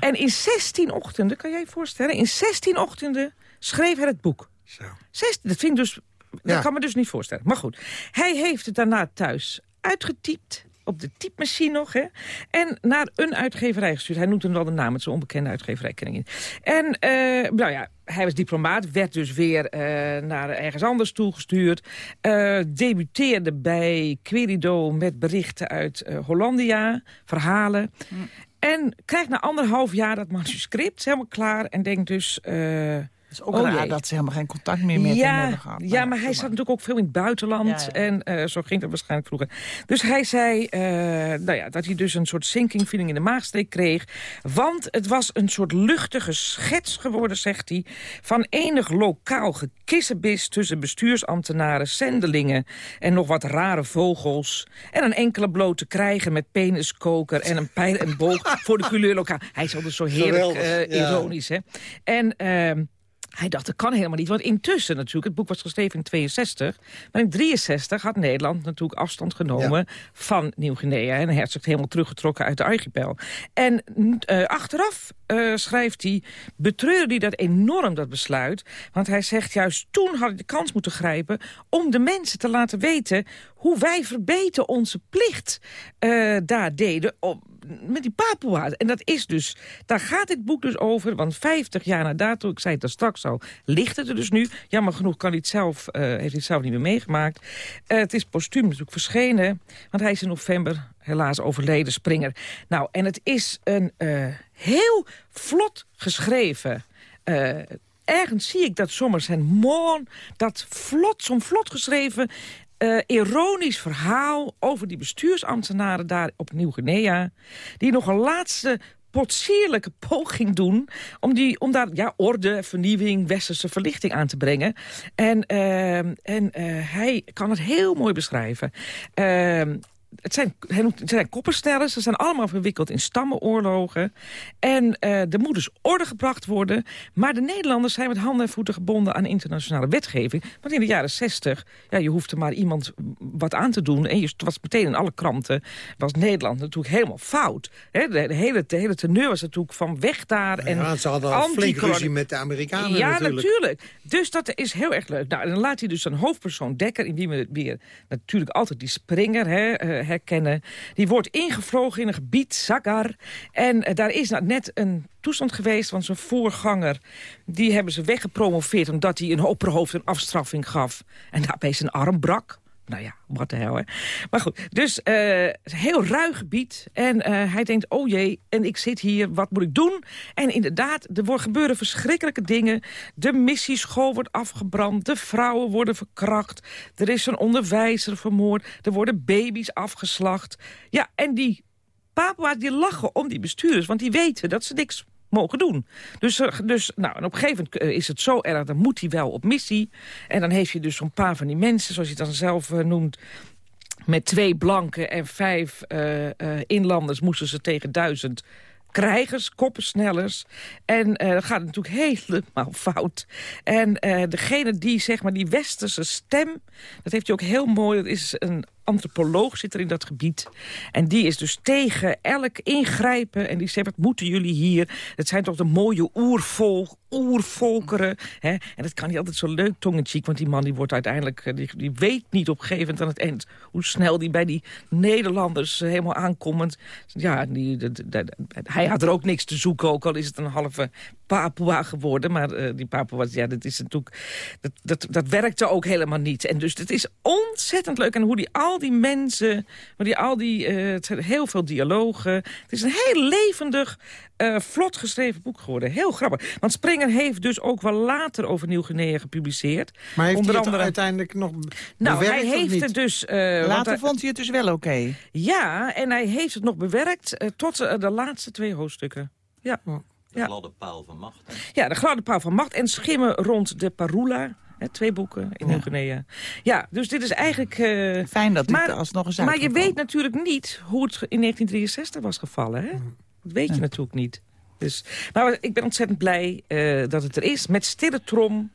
En in 16 ochtenden, kan jij je voorstellen... in 16 ochtenden schreef hij het boek. Zo. 16, dat vind ik dus dat kan me dus niet voorstellen. Maar goed, hij heeft het daarna thuis uitgetypt op de typemachine nog. Hè? En naar een uitgeverij gestuurd. Hij noemt hem wel de naam, het is een onbekende uitgeverij, ken ik niet. En uh, nou ja, hij was diplomaat, werd dus weer uh, naar ergens anders toegestuurd. Uh, debuteerde bij Querido met berichten uit Hollandia, verhalen. Hm. En krijgt na anderhalf jaar dat manuscript helemaal klaar. En denkt dus... Is ook oh, raar dat ze helemaal geen contact meer met ja, hem hebben gehad. Ja, maar hij zat natuurlijk ook veel in het buitenland. En uh, zo ging het waarschijnlijk vroeger. Dus hij zei uh, nou ja, dat hij dus een soort sinking feeling in de maagstreek kreeg. Want het was een soort luchtige schets geworden, zegt hij... van enig lokaal gekissenbis tussen bestuursambtenaren, zendelingen... en nog wat rare vogels. En een enkele blote krijgen met peniskoker en een pijl en boog *laughs* voor de couleur lokaal. Hij is altijd zo heerlijk uh, ironisch, hè. En... Hij dacht, dat kan helemaal niet. Want intussen natuurlijk, het boek was geschreven in 62. Maar in 63 had Nederland natuurlijk afstand genomen van Nieuw-Guinea. En hij zich helemaal teruggetrokken uit de archipel. En uh, achteraf uh, schrijft hij, betreurde hij dat enorm, dat besluit. Want hij zegt juist, toen had ik de kans moeten grijpen... om de mensen te laten weten hoe wij verbeten onze plicht uh, daar deden... Om, met die Papua's. En dat is dus, daar gaat dit boek dus over. Want 50 jaar na dato, ik zei het er straks al, ligt het er dus nu. Jammer genoeg kan hij het zelf, uh, heeft hij zelf niet meer meegemaakt. Uh, het is postuum natuurlijk verschenen. Want hij is in november helaas overleden, Springer. Nou, en het is een uh, heel vlot geschreven... ergens zie ik dat sommers zijn moon, dat vlot, zo'n vlot geschreven uh, ironisch verhaal over die bestuursambtenaren daar op Nieuw-Guinea... die nog een laatste potsierlijke poging doen... om, die, om daar ja, orde, vernieuwing, westerse verlichting aan te brengen. En, uh, en uh, hij kan het heel mooi beschrijven. Uh, het zijn, het zijn koppenstellers, ze zijn allemaal verwikkeld in stammenoorlogen. En uh, er moet dus orde gebracht worden. Maar de Nederlanders zijn met handen en voeten gebonden aan internationale wetgeving. Want in de jaren zestig, ja, je hoefde maar iemand wat aan te doen. En je was meteen in alle kranten, was Nederland natuurlijk helemaal fout. He, de, hele, de hele teneur was natuurlijk van weg daar. En ja, ze hadden al flink ruzie met de Amerikanen ja, natuurlijk. natuurlijk. Dus dat is heel erg leuk. Nou, dan laat hij dus een hoofdpersoon Dekker, in wie we weer natuurlijk altijd die springer... Hè, uh, herkennen. Die wordt ingevlogen in een gebied, Zagar. En uh, daar is nou net een toestand geweest, want zijn voorganger... die hebben ze weggepromoveerd omdat hij een opperhoofd een afstraffing gaf. En daarbij zijn arm brak. Nou ja, wat de hel, hè. Maar goed, dus uh, heel ruig gebied. En uh, hij denkt, oh jee, en ik zit hier, wat moet ik doen? En inderdaad, er gebeuren verschrikkelijke dingen. De missieschool wordt afgebrand, de vrouwen worden verkracht. Er is een onderwijzer vermoord, er worden baby's afgeslacht. Ja, en die Papua's die lachen om die bestuurders, want die weten dat ze niks mogen doen. Dus, dus nou, en op een gegeven moment is het zo erg, dan moet hij wel op missie. En dan heeft je dus zo'n paar van die mensen, zoals je het dan zelf uh, noemt... met twee blanken en vijf inlanders moesten ze tegen duizend krijgers, koppensnellers. En dat gaat natuurlijk *laughs* helemaal fout. En degene die, zeg maar, die westerse stem... dat heeft hij ook heel mooi, dat is een antropoloog zit er in dat gebied. En die is dus tegen elk ingrijpen. En die zegt, wat moeten jullie hier? Het zijn toch de mooie oervolk, oervolkeren. Hè? En dat kan niet altijd zo leuk tongenchiek. Want die man die wordt uiteindelijk, eh, die, die weet niet op gegeven aan het eind... hoe snel die bij die Nederlanders helemaal aankomt. Ja, die, hij had er ook niks te zoeken. Ook al is het een halve Papua geworden. Maar uh, die Papua, ja, dat is natuurlijk... Dat, dat, dat werkte ook helemaal niet. En dus het is ontzettend leuk. En hoe die al die mensen... Hoe die al die, uh, het zijn heel veel dialogen. Het is een heel levendig, uh, vlot geschreven boek geworden. Heel grappig. Want Springer heeft dus ook wel later over Nieuw-Guinea gepubliceerd. Maar heeft Onder hij het andere... uiteindelijk nog Nou, hij heeft het dus... later vond hij het dus wel oké. Ja, en hij heeft het nog bewerkt tot de laatste twee hoofdstukken. Ja. Oh. De gladde paal van macht. Ja, de gladde paal van macht en schimmen rond de Parula. Twee boeken in Nieuw-Guinea. Ja, dus dit is eigenlijk... Uh, Fijn dat dit alsnog eens Maar je weet natuurlijk niet hoe het in 1963 was gevallen. Hè? Dat weet je natuurlijk niet. Dus, maar ik ben ontzettend blij uh, dat het er is. Met stille trom,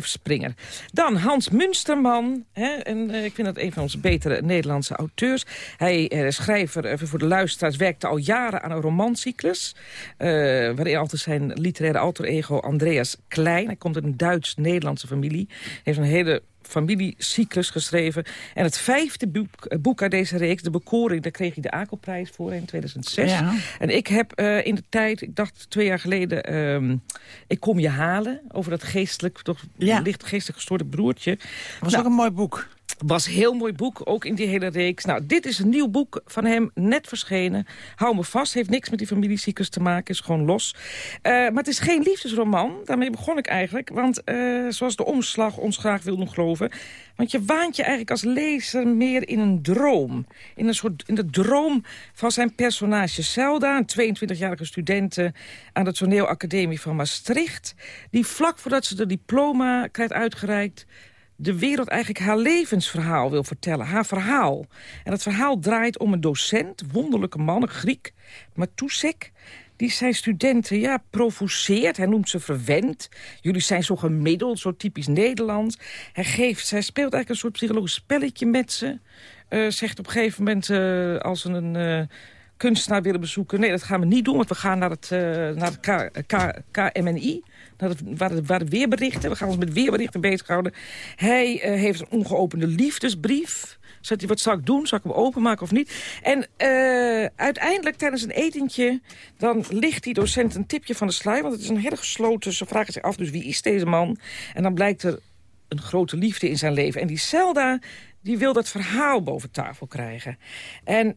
F. Springer. Dan Hans Munsterman. Hè, en, uh, ik vind dat een van onze betere Nederlandse auteurs. Hij uh, schrijver, uh, voor de luisteraars, werkte al jaren aan een romancyclus. waarin altijd zijn literaire alter ego Andreas Klein. Hij komt uit een Duits-Nederlandse familie. Heeft een hele familiecyclus geschreven. En het vijfde boek, eh, boek uit deze reeks, De Bekoring... daar kreeg hij de Akelprijs voor in 2006. Ja. En ik heb uh, in de tijd, ik dacht twee jaar geleden... Um, ik kom je halen over dat geestelijk, toch ja. licht geestelijk gestoorde broertje. Dat was nou, ook een mooi boek was een heel mooi boek, ook in die hele reeks. Nou, dit is een nieuw boek van hem, net verschenen. Hou me vast, heeft niks met die familieziekers te maken, is gewoon los. Uh, maar het is geen liefdesroman, daarmee begon ik eigenlijk. Want uh, zoals de omslag ons graag wil doen geloven... want je waant je eigenlijk als lezer meer in een droom. In, een soort, in de droom van zijn personage Zelda... een 22-jarige student aan de toneelacademie van Maastricht... die vlak voordat ze de diploma krijgt uitgereikt de wereld eigenlijk haar levensverhaal wil vertellen. Haar verhaal. En dat verhaal draait om een docent, wonderlijke man, een Griek, Matusek die zijn studenten ja, provoceert. Hij noemt ze verwend. Jullie zijn zo gemiddeld, zo typisch Nederlands. Hij, geeft, hij speelt eigenlijk een soort psychologisch spelletje met ze. Uh, zegt op een gegeven moment, uh, als ze een uh, kunstenaar willen bezoeken... nee, dat gaan we niet doen, want we gaan naar het, naar het K, K, KMNI waar, de weerberichten, we gaan ons met weerberichten bezighouden. Hij uh, heeft een ongeopende liefdesbrief. Zegt hij, wat zal ik doen? Zal ik hem openmaken of niet? En uh, uiteindelijk tijdens een etentje... dan ligt die docent een tipje van de sluier. Want het is een hele gesloten... ze vragen zich af, dus wie is deze man? En dan blijkt er een grote liefde in zijn leven. En die Zelda, die wil dat verhaal boven tafel krijgen. En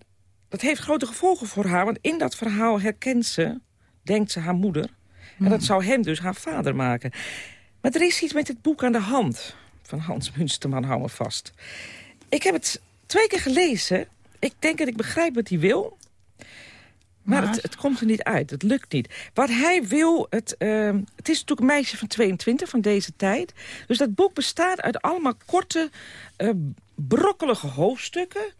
dat heeft grote gevolgen voor haar. Want in dat verhaal herkent ze, denkt ze, haar moeder... En dat zou hem dus haar vader maken. Maar er is iets met het boek aan de hand. Van Hans Munsterman, hou me vast. Ik heb het twee keer gelezen. Ik denk dat ik begrijp wat hij wil. Maar, Het, het, komt er niet uit. Het lukt niet. Wat hij wil... Het, uh, het is natuurlijk een meisje van 22 van deze tijd. Dus dat boek bestaat uit allemaal korte, uh, brokkelige hoofdstukken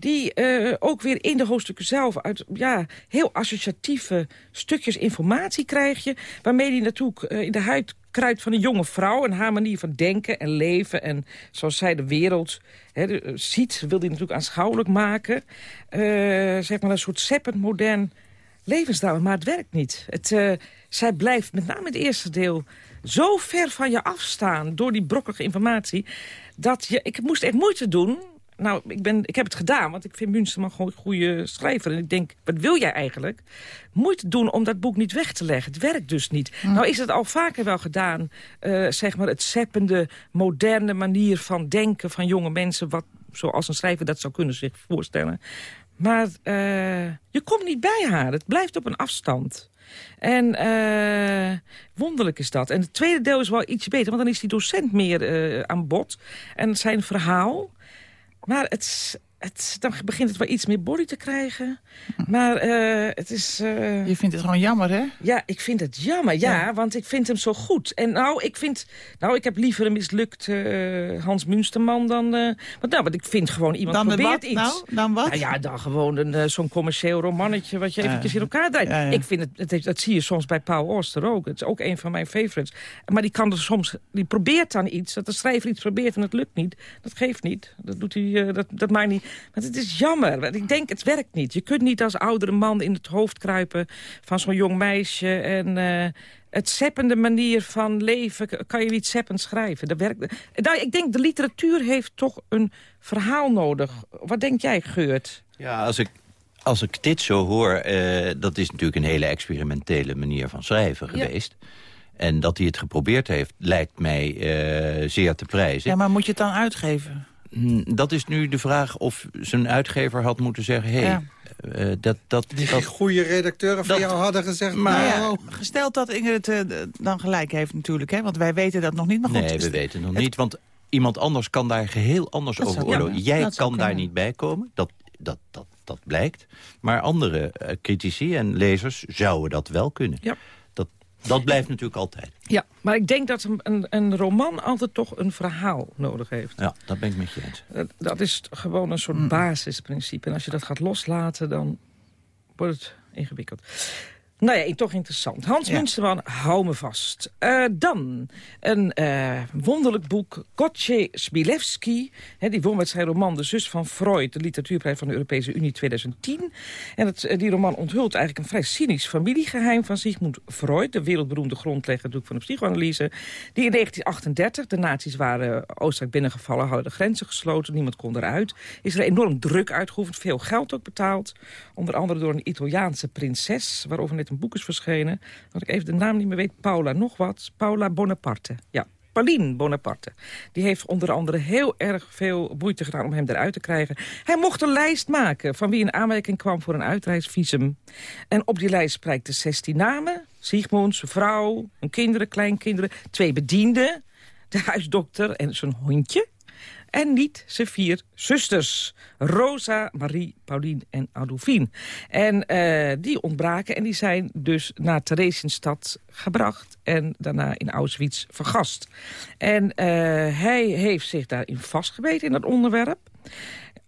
die uh, ook weer in de hoofdstukken zelf uit ja, heel associatieve stukjes informatie krijg je... waarmee die natuurlijk uh, in de huid kruidt van een jonge vrouw... en haar manier van denken en leven en zoals zij de wereld he, uh, ziet... wil die natuurlijk aanschouwelijk maken. zeg maar een soort zeppend modern levensdrama, maar het werkt niet. Het, zij blijft met name het eerste deel zo ver van je afstaan... door die brokkige informatie, dat je... Ik moest echt moeite doen nou, ik, ben, ik heb het gedaan, want ik vind Münsterman gewoon een goede schrijver. En ik denk, wat wil jij eigenlijk? Moeite doen om dat boek niet weg te leggen. Het werkt dus niet. Hm. Nou is het al vaker wel gedaan, uh, zeg maar het zeppende, moderne manier van denken van jonge mensen... wat zoals een schrijver dat zou kunnen zich voorstellen. Maar uh, je komt niet bij haar. Het blijft op een afstand. En uh, wonderlijk is dat. En het tweede deel is wel iets beter, want dan is die docent meer uh, aan bod. En zijn verhaal maar het, het, dan begint het wel iets meer body te krijgen. Maar uh, het is... Uh... Je vindt het gewoon jammer, hè? Ja, ik vind het jammer, ja, Want ik vind hem zo goed. En nou, ik vind... Nou, ik heb liever een mislukt uh, Hans Munsterman dan... want, nou, want ik vind gewoon iemand dan probeert iets. Nou, dan wat? Nou ja, dan gewoon een, zo'n commercieel romannetje... wat je eventjes in elkaar draait. Ik vind het, het, dat zie je soms bij Paul Oster ook. Het is ook een van mijn favorites. Maar die kan er soms... Die probeert dan iets, dat de schrijver iets probeert en het lukt niet. Dat geeft niet. Dat doet hij... dat, dat maakt niet... Maar het is jammer. Want ik denk, het werkt niet. Je kunt niet als oudere man in het hoofd kruipen van zo'n jong meisje. En uh, het zeppende manier van leven kan je niet zeppend schrijven. Dat werkt. Nou, ik denk, de literatuur heeft toch een verhaal nodig. Wat denk jij, Geurt? Ja, als ik als ik dit zo hoor, uh, dat is natuurlijk een hele experimentele manier van schrijven geweest. En dat hij het geprobeerd heeft, lijkt mij uh, zeer te prijzen. Ja, maar moet je het dan uitgeven? Hm, dat is nu de vraag of zijn uitgever had moeten zeggen... Hey, ja. uh, dat, dat, Die dat, goede redacteuren van jou hadden gezegd... Maar, nou, gesteld dat Ingrid uh, dan gelijk heeft natuurlijk, hè? want wij weten dat nog niet. Maar goed, nee, we weten nog niet, want iemand anders kan daar geheel anders dat over oordelen. Ja, Jij kan daar niet bij komen, dat, dat, dat, dat blijkt. Maar andere uh, critici en lezers zouden dat wel kunnen. Ja. Dat blijft natuurlijk altijd. Ja, maar ik denk dat een, een, roman altijd toch een verhaal nodig heeft. Ja, dat ben ik met je eens. Dat, dat is gewoon een soort basisprincipe. En als je dat gaat loslaten, dan wordt het ingewikkeld. Nou ja, toch interessant. Hans ja. Munsterman, hou me vast. Uh, dan een uh, wonderlijk boek, Gotje Smilewski. Hè, die won met zijn roman De Zus van Freud... de literatuurprijs van de Europese Unie 2010. En het, uh, die roman onthult eigenlijk een vrij cynisch familiegeheim... van Sigmund Freud, de wereldberoemde grondlegger van de psychoanalyse... die in 1938, de nazi's waren Oostenrijk binnengevallen... hadden de grenzen gesloten, niemand kon eruit. Is er enorm druk uitgeoefend, veel geld ook betaald. Onder andere door een Italiaanse prinses, waarover net een boek is verschenen. Dat ik even de naam niet meer weet. Paula nog wat. Paula Bonaparte. Ja, Pauline Bonaparte. Die heeft onder andere heel erg veel moeite gedaan om hem eruit te krijgen. Hij mocht een lijst maken van wie in aanmerking kwam voor een uitreisvisum. En op die lijst prijkte 16 namen. Sigmund, zijn vrouw, hun kinderen, kleinkinderen, twee bedienden, de huisdokter en zijn hondje. En niet zijn vier zusters. Rosa, Marie, Pauline en Adolfine. En uh, die ontbraken en die zijn dus naar Theresienstad gebracht... en daarna in Auschwitz vergast. En uh, hij heeft zich daarin vastgebeten in dat onderwerp.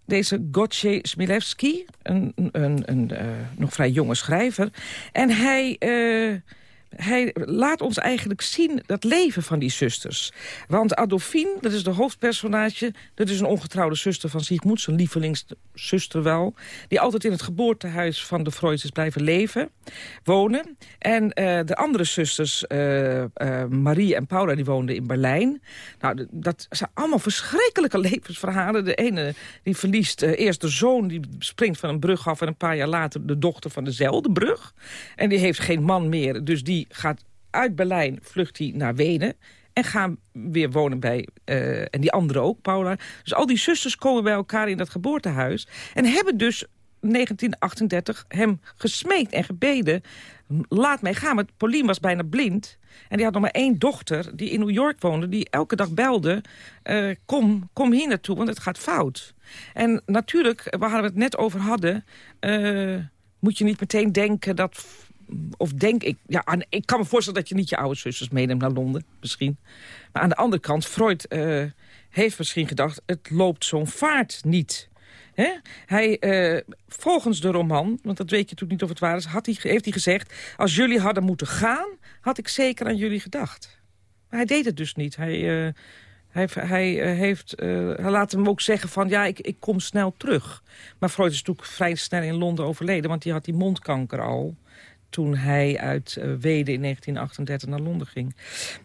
Deze Gotje Smilewski, een, een, een, uh, nog vrij jonge schrijver. En hij hij laat ons eigenlijk zien dat leven van die zusters. Want Adolfine, dat is de hoofdpersonage... dat is een ongetrouwde zuster van Sigmund, zijn lievelingszuster wel... die altijd in het geboortehuis van de Freuds is blijven leven, wonen. En uh, de andere zusters, uh, uh, Marie en Paula, die woonden in Berlijn. Nou, dat zijn allemaal verschrikkelijke *laughs* levensverhalen. De ene die verliest eerst de zoon, die springt van een brug af... en een paar jaar later de dochter van dezelfde brug. En die heeft geen man meer, dus die gaat uit Berlijn, vlucht hij naar Wenen... en gaan weer wonen bij, uh, en die andere ook, Paula. Dus al die zusters komen bij elkaar in dat geboortehuis... en hebben dus 1938 hem gesmeekt en gebeden... laat mij gaan, want Pauline was bijna blind... en die had nog maar één dochter die in New York woonde... die elke dag belde, uh, kom, kom hier naartoe, want het gaat fout. En natuurlijk, waar we het net over hadden... Moet je niet meteen denken dat of denk ik... Ja, aan, ik kan me voorstellen dat je niet je oude zusters meeneemt naar Londen, misschien. Maar aan de andere kant, Freud uh, heeft misschien gedacht... het loopt zo'n vaart niet. Hij, uh, volgens de roman, want dat weet je natuurlijk niet of het waar is... Had hij, heeft hij gezegd, als jullie hadden moeten gaan... had ik zeker aan jullie gedacht. Maar hij deed het dus niet. Hij... Uh, hij, hij, heeft, uh, hij laat hem ook zeggen van, ja, ik, ik kom snel terug. Maar Freud is natuurlijk vrij snel in Londen overleden... want die had die mondkanker al toen hij uit uh, Weden in 1938 naar Londen ging.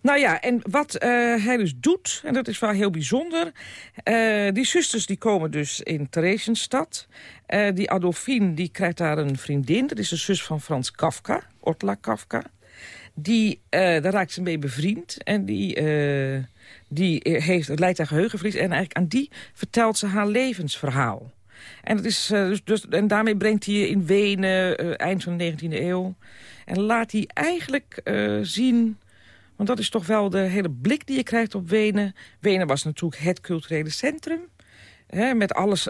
Nou ja, en wat uh, hij dus doet, en dat is wel heel bijzonder... Uh, die zusters die komen dus in Theresienstad. die Adolfine die krijgt daar een vriendin. Dat is de zus van Frans Kafka, Ortla Kafka. Die, daar raakt ze mee bevriend. En die, die heeft, leidt aan geheugenverlies. En eigenlijk aan die vertelt ze haar levensverhaal. En, dat is, uh, dus, dus, en daarmee brengt hij je in Wenen, uh, eind van de 19e eeuw. En laat hij eigenlijk uh, zien... Want dat is toch wel de hele blik die je krijgt op Wenen. Wenen was natuurlijk het culturele centrum. met alles,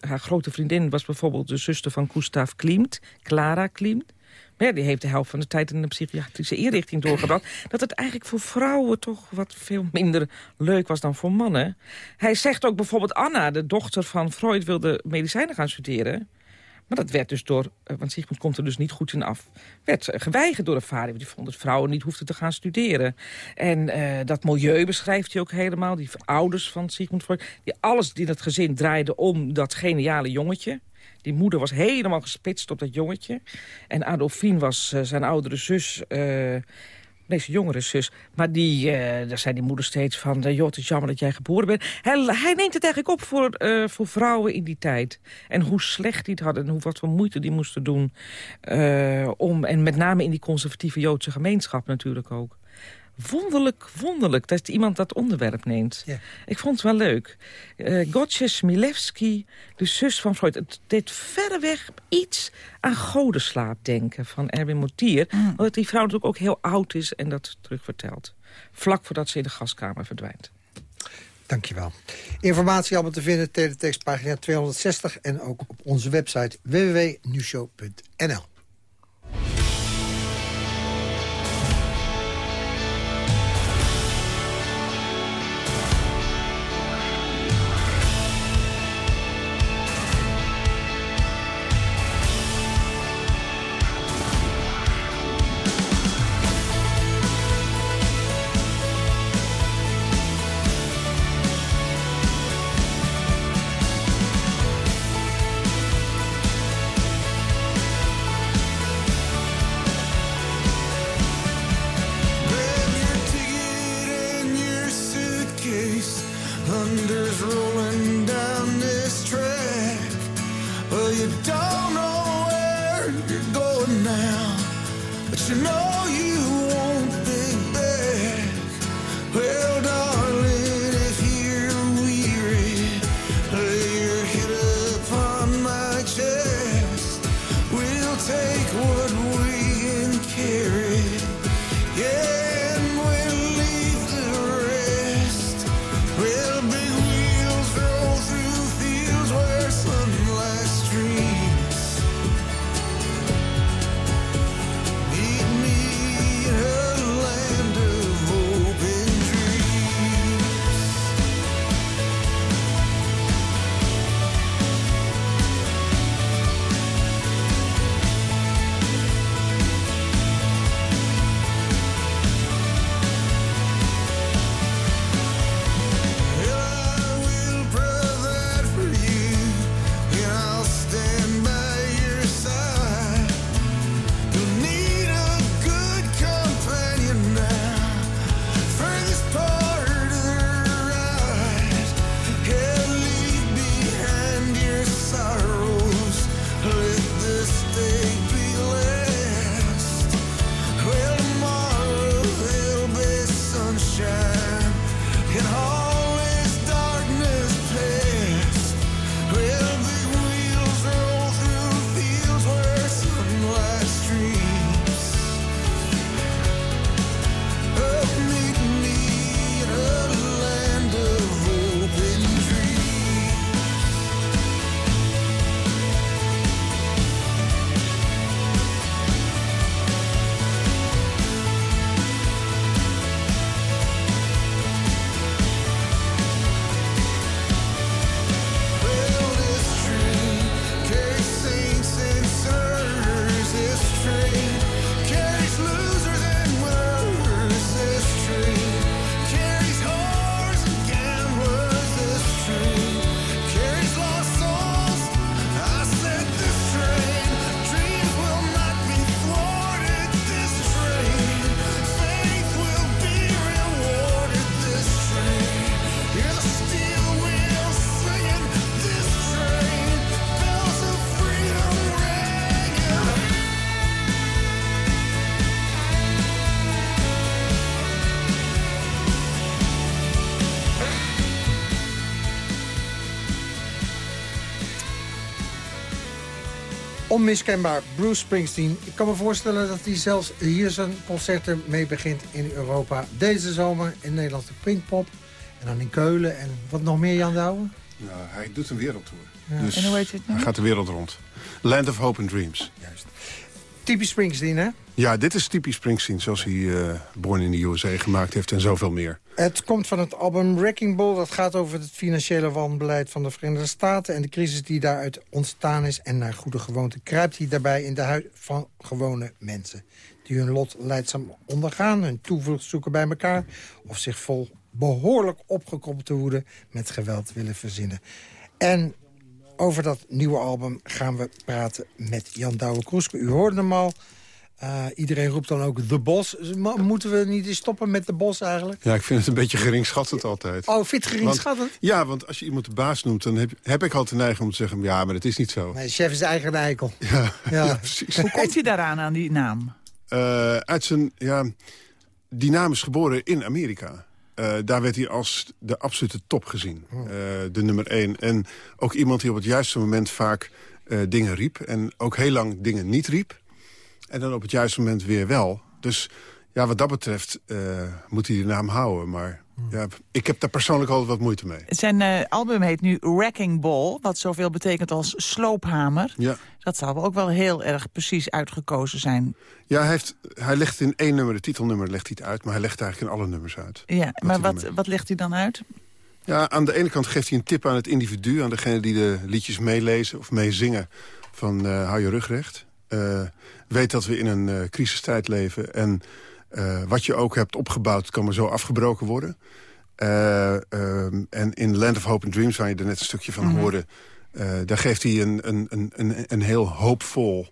haar grote vriendin was bijvoorbeeld de zuster van Gustav Klimt, Clara Klimt. Ja, die heeft de helft van de tijd in een psychiatrische inrichting doorgebracht. Dat het eigenlijk voor vrouwen toch wat veel minder leuk was dan voor mannen. Hij zegt ook bijvoorbeeld Anna, de dochter van Freud, wilde medicijnen gaan studeren. Maar dat werd dus door, eh, want Sigmund komt er dus niet goed in af... werd geweigerd door de vader. Die vond dat vrouwen niet hoefden te gaan studeren. En uh, dat milieu beschrijft hij ook helemaal. Die ouders van Sigmund Freud. Die alles in het gezin draaide om dat geniale jongetje. Die moeder was helemaal gespitst op dat jongetje. En Adolfine was uh, zijn oudere zus... Nee, zijn jongere zus. Maar die, uh, daar zei die moeder steeds van... Uh, joh, het is jammer dat jij geboren bent. Hij, neemt het eigenlijk op voor, uh, voor vrouwen in die tijd. En hoe slecht die het hadden en hoe, wat voor moeite die moesten doen. om, en met name in die conservatieve Joodse gemeenschap natuurlijk ook wonderlijk, wonderlijk dat iemand dat onderwerp neemt. Ja. Ik vond het wel leuk. Uh, Gotje Smilewski, de zus van Freud. Het deed verreweg iets aan godenslaap denken van Erwin Motier. Mm. Omdat die vrouw natuurlijk ook heel oud is en dat terugvertelt. Vlak voordat ze in de gaskamer verdwijnt. Dankjewel. Informatie allemaal te vinden, teletext pagina 260... en ook op onze website www.newshow.nl. now, but you know you Onmiskenbaar, Bruce Springsteen. Ik kan me voorstellen dat hij zelfs hier zijn concerten mee begint in Europa. Deze zomer in Nederland de Pinkpop. En dan in Keulen. En wat nog meer, Jan Douwen? Nou, hij doet een wereldtour. Ja. Dus en hoe heet het Hij gaat de wereld rond. Land of Hope and Dreams. Juist. Typisch Springsteen, hè? Ja, dit is typisch Springsteen, zoals hij uh, Born in the USA gemaakt heeft en zoveel meer. Het komt van het album Wrecking Ball. Dat gaat over het financiële wanbeleid van de Verenigde Staten... en de crisis die daaruit ontstaan is. En naar goede gewoonte kruipt hij daarbij in de huid van gewone mensen. Die hun lot leidzaam ondergaan, hun toevlucht zoeken bij elkaar... of zich vol behoorlijk opgekropte woede met geweld willen verzinnen. En over dat nieuwe album gaan we praten met Jan Douwe-Kroeske. U hoorde hem al. Uh, iedereen roept dan ook de bos. Moeten we niet eens stoppen met de bos eigenlijk? Ja, ik vind het een beetje geringschattend altijd. Oh, vind je het geringschattend? ja, want als je iemand de baas noemt... dan heb, heb ik altijd de neiging om te zeggen... ja, maar dat is niet zo. Nee, chef is eigen eikel. *laughs* Ja, ja. precies. Hoe komt hij daaraan, aan die naam? Uh, uit zijn... Ja, die naam is geboren in Amerika. Uh, daar werd hij als de absolute top gezien. Uh, de nummer één. En ook iemand die op het juiste moment vaak uh, dingen riep. En ook heel lang dingen niet riep. En dan op het juiste moment weer wel. Dus ja, wat dat betreft moet hij de naam houden. Maar ja, ik heb daar persoonlijk altijd wat moeite mee. Zijn uh, album heet nu Wrecking Ball, wat zoveel betekent als sloophamer. Ja. Dat zal ook wel heel erg precies uitgekozen zijn. Ja, hij, heeft, hij legt in één nummer, de titelnummer legt hij het uit... maar hij legt eigenlijk in alle nummers uit. Ja, maar wat, wat legt hij dan uit? Ja, aan de ene kant geeft hij een tip aan het individu... aan degene die de liedjes meelezen of meezingen van uh, hou je rug recht. Uh, weet dat we in een crisistijd leven en uh, wat je ook hebt opgebouwd kan maar zo afgebroken worden. Uh, um, en in Land of Hope and Dreams, waar je er net een stukje van mm -hmm. hoorde... Uh, daar geeft hij een, een, een, een heel hoopvol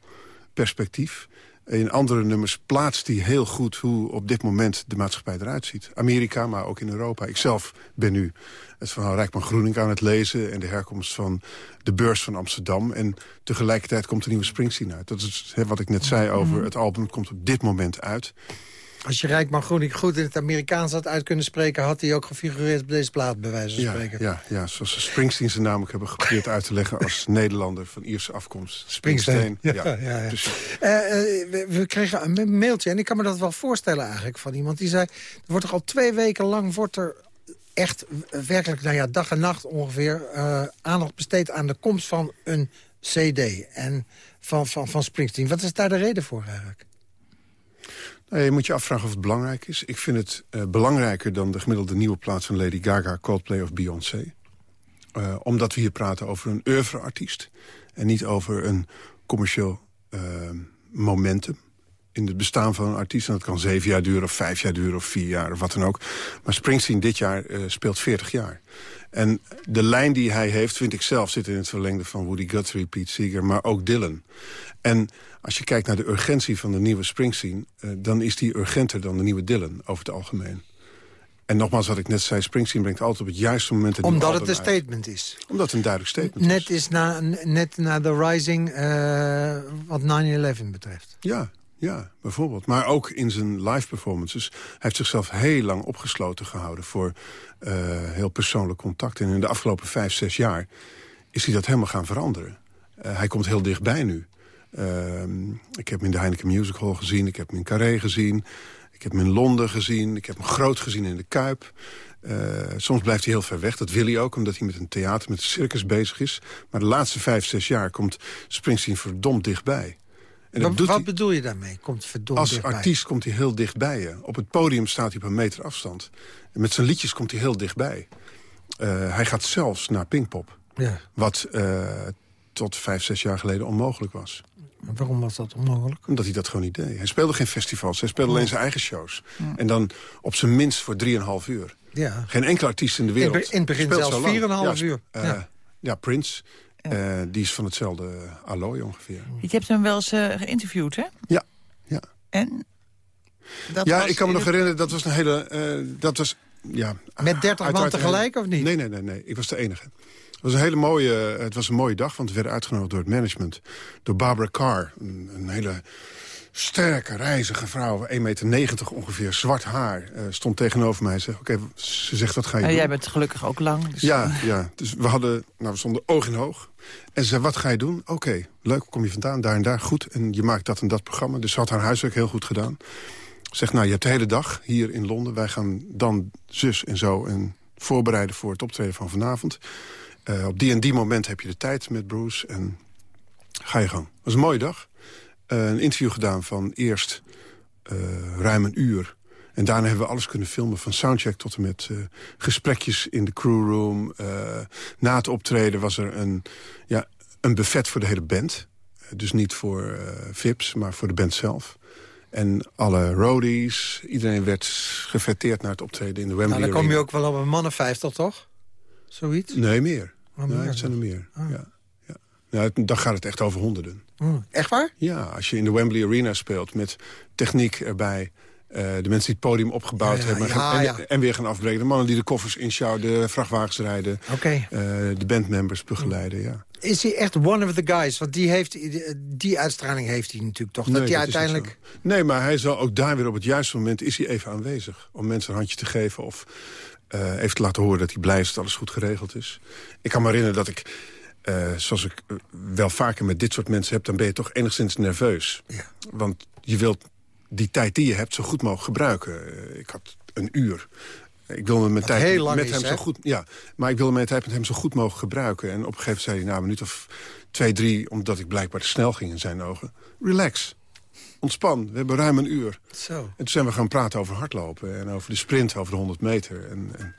perspectief. In andere nummers plaatst hij heel goed hoe op dit moment de maatschappij eruit ziet. Amerika, maar ook in Europa. Ikzelf ben nu het verhaal Rijkman Groening aan het lezen... en de herkomst van de beurs van Amsterdam. En tegelijkertijd komt de nieuwe Springsteen uit. Dat is wat ik net zei over het album komt op dit moment uit. Als je Rijkman Groening goed in het Amerikaans had uit kunnen spreken... had hij ook gefigureerd op deze plaat, bij wijze van ja, spreken. Ja, ja, zoals Springsteen zijn naam ook hebben geprobeerd uit te leggen... als *laughs* Nederlander van Ierse afkomst. Springsteen. Ja, ja, ja, ja. Dus, uh, uh, we, we, kregen een mailtje, en ik kan me dat wel voorstellen eigenlijk... van iemand die zei, er wordt toch al twee weken lang... wordt er echt werkelijk, nou ja, dag en nacht ongeveer... Uh, aandacht besteed aan de komst van een cd en van, van, van Springsteen. Wat is daar de reden voor eigenlijk? Je moet je afvragen of het belangrijk is. Ik vind het uh, belangrijker dan de gemiddelde nieuwe plaats van Lady Gaga, Coldplay of Beyoncé. Uh, omdat we hier praten over een oeuvreartiest. En niet over een commercieel momentum in het bestaan van een artiest. En dat kan zeven jaar duren, of vijf jaar duren, of vier jaar, of wat dan ook. Maar Springsteen dit jaar speelt 40 jaar. En de lijn die hij heeft, vind ik zelf, zit in het verlengde van Woody Guthrie, Pete Seeger, maar ook Dylan. En als je kijkt naar de urgentie van de nieuwe Springsteen... Uh, dan is die urgenter dan de nieuwe Dylan over het algemeen. En nogmaals wat ik net zei, Springsteen brengt altijd op het juiste moment... Een Omdat het een statement is. Omdat het een duidelijk statement net is. is na, net na de Rising uh, wat 9-11 betreft. Ja, ja, bijvoorbeeld. Maar ook in zijn live performances. Hij heeft zichzelf heel lang opgesloten gehouden... voor uh, heel persoonlijk contact. En in de afgelopen vijf, zes jaar is hij dat helemaal gaan veranderen. hij komt heel dichtbij nu. Uh, ik heb hem in de Heineken Music Hall gezien. Ik heb hem in Carré gezien. Ik heb hem in Londen gezien. Ik heb hem groot gezien in de Kuip. Uh, soms blijft hij heel ver weg. Dat wil hij ook, omdat hij met een theater, met een circus bezig is. Maar de laatste vijf, zes jaar komt Springsteen verdomd dichtbij. En wat wat hij, bedoel je daarmee? Komt verdomd als dichtbij? artiest komt hij heel dichtbij je. Op het podium staat hij op een meter afstand. En met zijn liedjes komt hij heel dichtbij. Uh, hij gaat zelfs naar Pinkpop. Ja. Wat uh, tot vijf, zes jaar geleden onmogelijk was. Maar waarom was dat onmogelijk? Omdat hij dat gewoon niet deed. Hij speelde geen festivals, hij speelde alleen zijn eigen shows. Ja. En dan op zijn minst voor 3,5 uur. Ja. Geen enkele artiest in de wereld In, in het begin zelfs 4,5 ja, uur. Uh, ja. ja, Prince. Uh, die is van hetzelfde allooi ongeveer. Je hebt hem wel eens uh, geïnterviewd, hè? Ja. ja. En? Dat ja, ik kan me nog herinneren, dat was een hele... Uh, dat was, ja, Met 30 man tegelijk, of niet? Nee, nee, nee, nee. Ik was de enige. Het was een hele mooie, het was een mooie dag, want we werden uitgenodigd door het management. Door Barbara Carr, een, een hele sterke, reizige vrouw, 1,90 meter ongeveer, zwart haar, uh, stond tegenover mij. Zeg, oké, ze zegt, wat ga je ja, doen? Jij bent gelukkig ook lang. Dus ja, ja, dus we, hadden, nou, we stonden oog in oog. En ze zei, wat ga je doen? Oké, okay, leuk, kom je vandaan, daar en daar, goed. En je maakt dat en dat programma. Dus ze had haar huiswerk heel goed gedaan. Zegt, nou, je hebt de hele dag hier in Londen. Wij gaan dan zus en zo en voorbereiden voor het optreden van vanavond. op die en die moment heb je de tijd met Bruce en ga je gang. Het was een mooie dag. Een interview gedaan van eerst ruim een uur en daarna hebben we alles kunnen filmen, van soundcheck tot en met uh, gesprekjes in de crewroom. Uh, na het optreden was er een, ja, een buffet voor de hele band. dus niet voor VIP's, maar voor de band zelf. En alle roadies, iedereen werd gefetteerd naar het optreden in de Wembley Nou, dan kom je ook wel op een mannen 50, toch? Zoiets? Nee, meer. Oh, meer het zijn er meer, oh. ja. Ja. Nou, dan gaat het echt over honderden. Oh, echt waar? Ja, als je in de Wembley Arena speelt met techniek erbij... Uh, de mensen die het podium opgebouwd hebben en, en, weer gaan afbreken. De mannen die de koffers inschouwen, de vrachtwagens rijden. Okay. Uh, de bandmembers begeleiden, ja. Is hij echt one of the guys? Want die, heeft, die uitstraling heeft hij natuurlijk toch? Nee, dat hij uiteindelijk... Nee, maar hij zal ook daar weer op het juiste moment is hij even aanwezig. Om mensen een handje te geven of uh, even te laten horen dat hij blij is dat alles goed geregeld is. Ik kan me herinneren dat ik... zoals ik wel vaker met dit soort mensen heb... dan ben je toch enigszins nerveus. Ja. Want je wilt die tijd die je hebt zo goed mogelijk gebruiken. Eh, ik had een uur. Ik wilde mijn tijd met hem zo goed. Ja, maar ik wilde mijn tijd met hem zo goed mogelijk gebruiken. En op een gegeven moment zei hij na een minuut of twee, drie... omdat ik blijkbaar te snel ging in zijn ogen. Relax. Ontspan. We hebben ruim een uur. Zo. En toen zijn we gaan praten over hardlopen. En over de sprint, over de 100 meter. En, en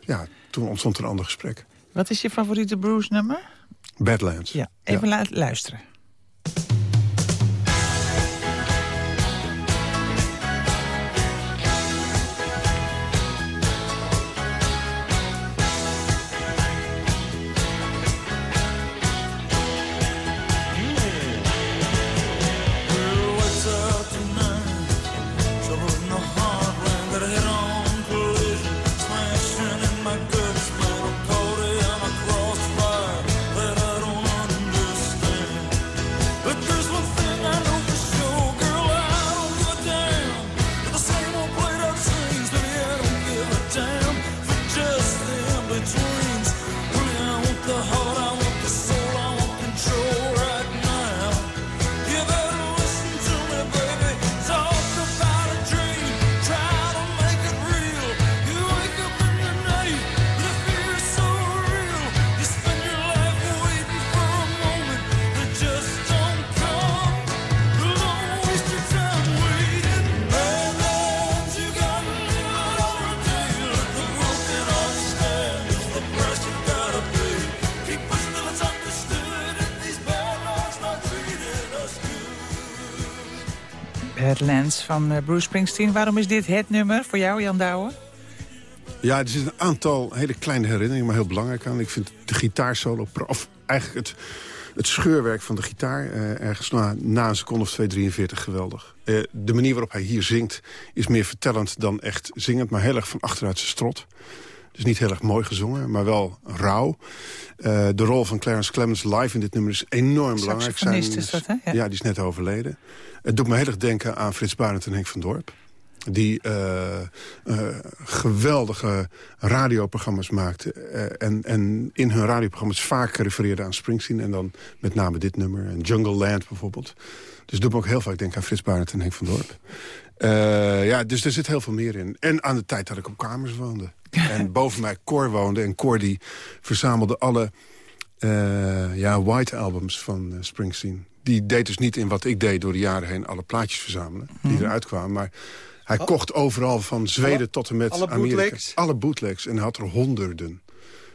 ja, toen ontstond er een ander gesprek. Wat is je favoriete Bruce nummer? Badlands. Ja, even ja. luisteren. Van eh, Bruce Springsteen. Waarom is dit het nummer voor jou, Jan Douwen? Ja, er zitten een aantal hele kleine herinneringen, maar heel belangrijk aan. Ik vind de gitaarsolo, of eigenlijk het, het scheurwerk van de gitaar... Eh, ergens na, na een seconde of 2,43 geweldig. Eh, de manier waarop hij hier zingt is meer vertellend dan echt zingend... maar heel erg van achteruit zijn strot. Dus niet heel erg mooi gezongen, maar wel rauw. Uh, de rol van Clarence Clemens live in dit nummer is enorm belangrijk. Zijn, is dat, hè? Ja. ja. die is net overleden. Het doet me heel erg denken aan Frits Barend en Henk van Dorp. Die uh, uh, geweldige radioprogramma's maakten. en, en in hun radioprogramma's vaak refereerden aan Springsteen. En dan met name dit nummer. En Jungle Land bijvoorbeeld. Dus doet me ook heel vaak denken aan Frits Barend en Henk van Dorp. Ja, dus er zit heel veel meer in. En aan de tijd dat ik op kamers woonde. *laughs* en boven mij Cor woonde. En Cor die verzamelde alle uh, ja, White albums van uh, Springsteen. Die deed dus niet in wat ik deed door de jaren heen... alle plaatjes verzamelen die mhm. eruit kwamen. Maar hij oh. kocht overal van Zweden tot en met alle Amerika. Bootlegs? Alle bootlegs. En hij had er honderden.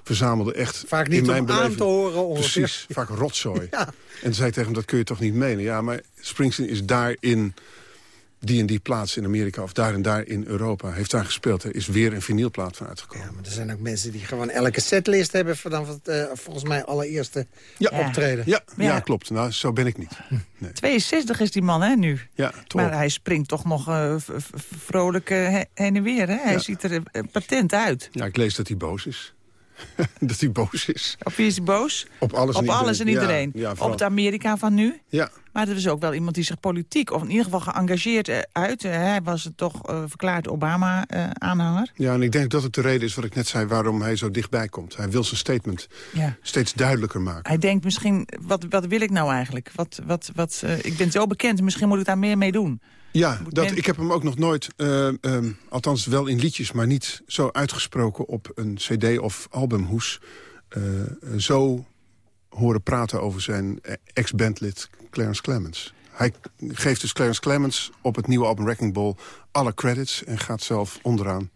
Verzamelde echt Vaak niet in mijn om beleving, aan te horen. Ongeveer. Precies, vaak rotzooi. *laughs* ja. En zei tegen hem, dat kun je toch niet menen? Ja, maar Springsteen is daarin die en die plaats in Amerika of daar en daar in Europa heeft daar gespeeld. Er is weer een vinylplaat van uitgekomen. Ja, maar er zijn ook mensen die gewoon elke setlist hebben... vanaf het uh, volgens mij allereerste ja. optreden. Ja, ja, klopt. Nou, zo ben ik niet. Nee. 62 is die man, hè, nu. Ja, Maar hij springt toch nog uh, vrolijk uh, heen en weer, hè? Hij ziet er patent uit. Ja, ik lees dat hij boos is. *laughs* dat hij boos is. Op wie is hij boos? Op alles Op en alles iedereen. en iedereen. Ja, Op het Amerika van nu? Ja. Maar er is ook wel iemand die zich politiek, of in ieder geval geëngageerd eh, uit. Eh, hij was het toch uh, verklaard Obama-aanhanger. ja, en ik denk dat het de reden is wat ik net zei waarom hij zo dichtbij komt. Hij wil zijn statement ja. steeds duidelijker maken. Hij denkt misschien, wat, wat wil ik nou eigenlijk? Wat, wat, wat, ik ben zo bekend, misschien moet ik daar meer mee doen. Ja, dat, ik heb hem ook nog nooit, um, althans wel in liedjes... maar niet zo uitgesproken op een cd of albumhoes zo horen praten over zijn ex-bandlid Clarence Clemens. Hij geeft dus Clarence Clemens op het nieuwe album Wrecking Ball alle credits... en gaat zelf onderaan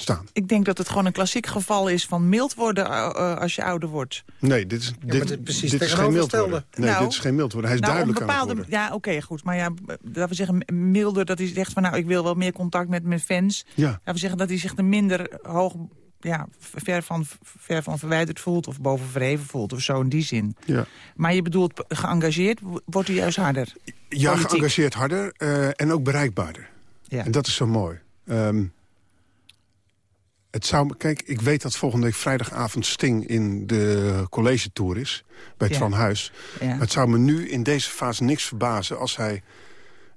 staan. Ik denk dat het gewoon een klassiek geval is van mild worden uh, als je ouder wordt. Nee, dit is, dit, ja, precies dit is geen mild worden. Nee, nou, dit is geen mild worden. Hij is nou, duidelijk bepaalde, aan het Ja, oké, goed. Maar ja, laten we zeggen milder dat hij zegt van... nou, ik wil wel meer contact met mijn fans. Ja. Laten we zeggen dat hij zich er minder hoog ja, ver, van, ver van verwijderd voelt of boven verheven voelt of zo in die zin. Ja. Maar je bedoelt geëngageerd, wordt hij juist harder? Ja, geëngageerd harder uh, en ook bereikbaarder. Ja. En dat is zo mooi. Um, het zou, kijk, ik weet dat volgende week vrijdagavond Sting in de college tour is. Bij het Van Huis. Maar het zou me nu in deze fase niks verbazen als hij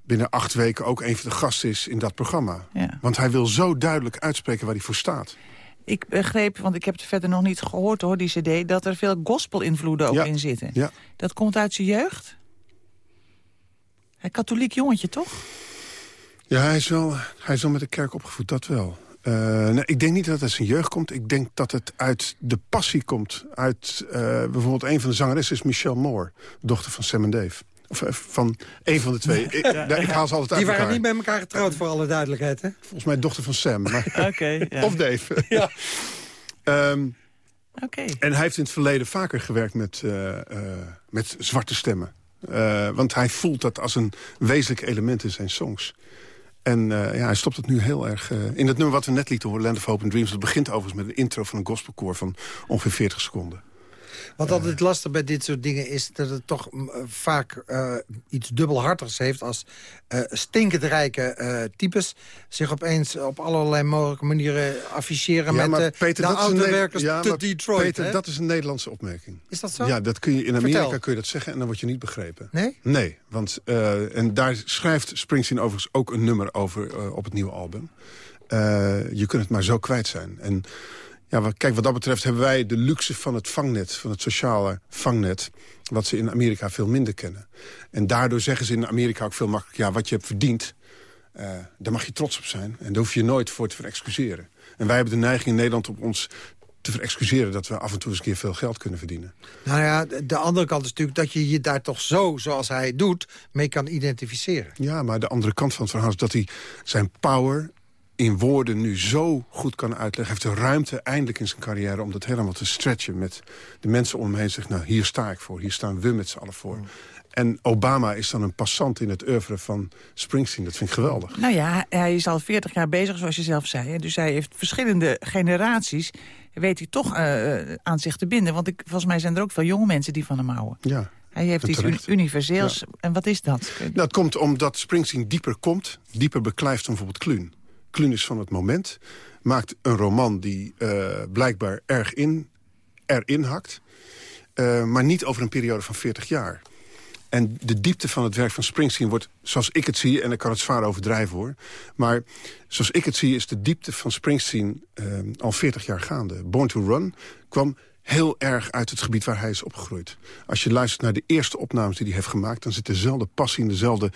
binnen acht weken ook een van de gasten is in dat programma. Want hij wil zo duidelijk uitspreken waar hij voor staat. Ik begreep, want ik heb het verder nog niet gehoord hoor, die cd... dat er veel gospel-invloeden ook in zitten. Ja. Dat komt uit zijn jeugd? Een katholiek jongetje, toch? Ja, hij is, wel, hij is wel met de kerk opgevoed, dat wel. Uh, nee, ik denk niet dat het uit zijn jeugd komt. Ik denk dat het uit de passie komt. Uit uh, bijvoorbeeld een van de zangeressen is Michelle Moore. Dochter van Sam en Dave. Of uh, van een van de twee. *laughs* Ik, ik haal ze altijd uit Die waren niet met elkaar getrouwd, voor alle duidelijkheid, hè? Volgens mij dochter van Sam. Maar *laughs* okay, ja. Of Dave. *laughs* ja. um, okay. En hij heeft in het verleden vaker gewerkt met, met zwarte stemmen. want hij voelt dat als een wezenlijk element in zijn songs. En uh, ja, hij stopt het nu heel erg... Uh, in het nummer wat we net lieten horen, Land of Hope and Dreams... dat begint overigens met een intro van een gospelkoor van ongeveer 40 seconden. Wat altijd lastig bij dit soort dingen is dat het toch eh, vaak uh, iets dubbelhartigs heeft... als uh, stinkend rijke types zich opeens op allerlei mogelijke manieren afficheren... Ja, met Peter, de autowerkers ja, te Detroit. Peter, dat is een Nederlandse opmerking. Is dat zo? Ja, dat kun je, in Amerika kun je dat zeggen en dan word je niet begrepen. Nee? Nee, want en daar schrijft Springsteen overigens ook een nummer over op het nieuwe album. je kunt het maar zo kwijt zijn. En ja, kijk, wat dat betreft hebben wij de luxe van het vangnet, van het sociale vangnet, wat ze in Amerika veel minder kennen. En daardoor zeggen ze in Amerika ook veel makkelijker, ja, wat je hebt verdiend, uh, daar mag je trots op zijn. En daar hoef je nooit voor te verexcuseren. En wij hebben de neiging in Nederland op ons te verexcuseren... dat we af en toe eens een keer veel geld kunnen verdienen. Nou ja, de andere kant is natuurlijk dat je je daar toch zo, zoals hij doet... mee kan identificeren. Ja, maar de andere kant van het verhaal is dat hij zijn power in woorden nu zo goed kan uitleggen. heeft de ruimte eindelijk in zijn carrière om dat helemaal te stretchen... met de mensen om hem heen. Zegt, nou, hier sta ik voor, hier staan we met z'n allen voor. Mm. En Obama is dan een passant in het oeuvre van Springsteen. Dat vind ik geweldig. Nou ja, hij is al 40 jaar bezig, zoals je zelf zei. Dus hij heeft verschillende generaties... weet hij toch uh, aan zich te binden. Want ik, volgens mij zijn er ook veel jonge mensen die van hem houden. Ja. Hij heeft iets universeels. En wat is dat? Nou, het komt omdat Springsteen dieper komt. Dieper beklijft dan bijvoorbeeld Kluun. Clunis van het moment. Maakt een roman die uh, blijkbaar erg in, erin hakt. Uh, maar niet over een periode van 40 jaar. En de diepte van het werk van Springsteen wordt, zoals ik het zie... en ik kan het zwaar overdrijven hoor... maar zoals ik het zie is de diepte van Springsteen uh, al 40 jaar gaande. Born to Run kwam heel erg uit het gebied waar hij is opgegroeid. Als je luistert naar de eerste opnames die hij heeft gemaakt... dan zit dezelfde passie en dezelfde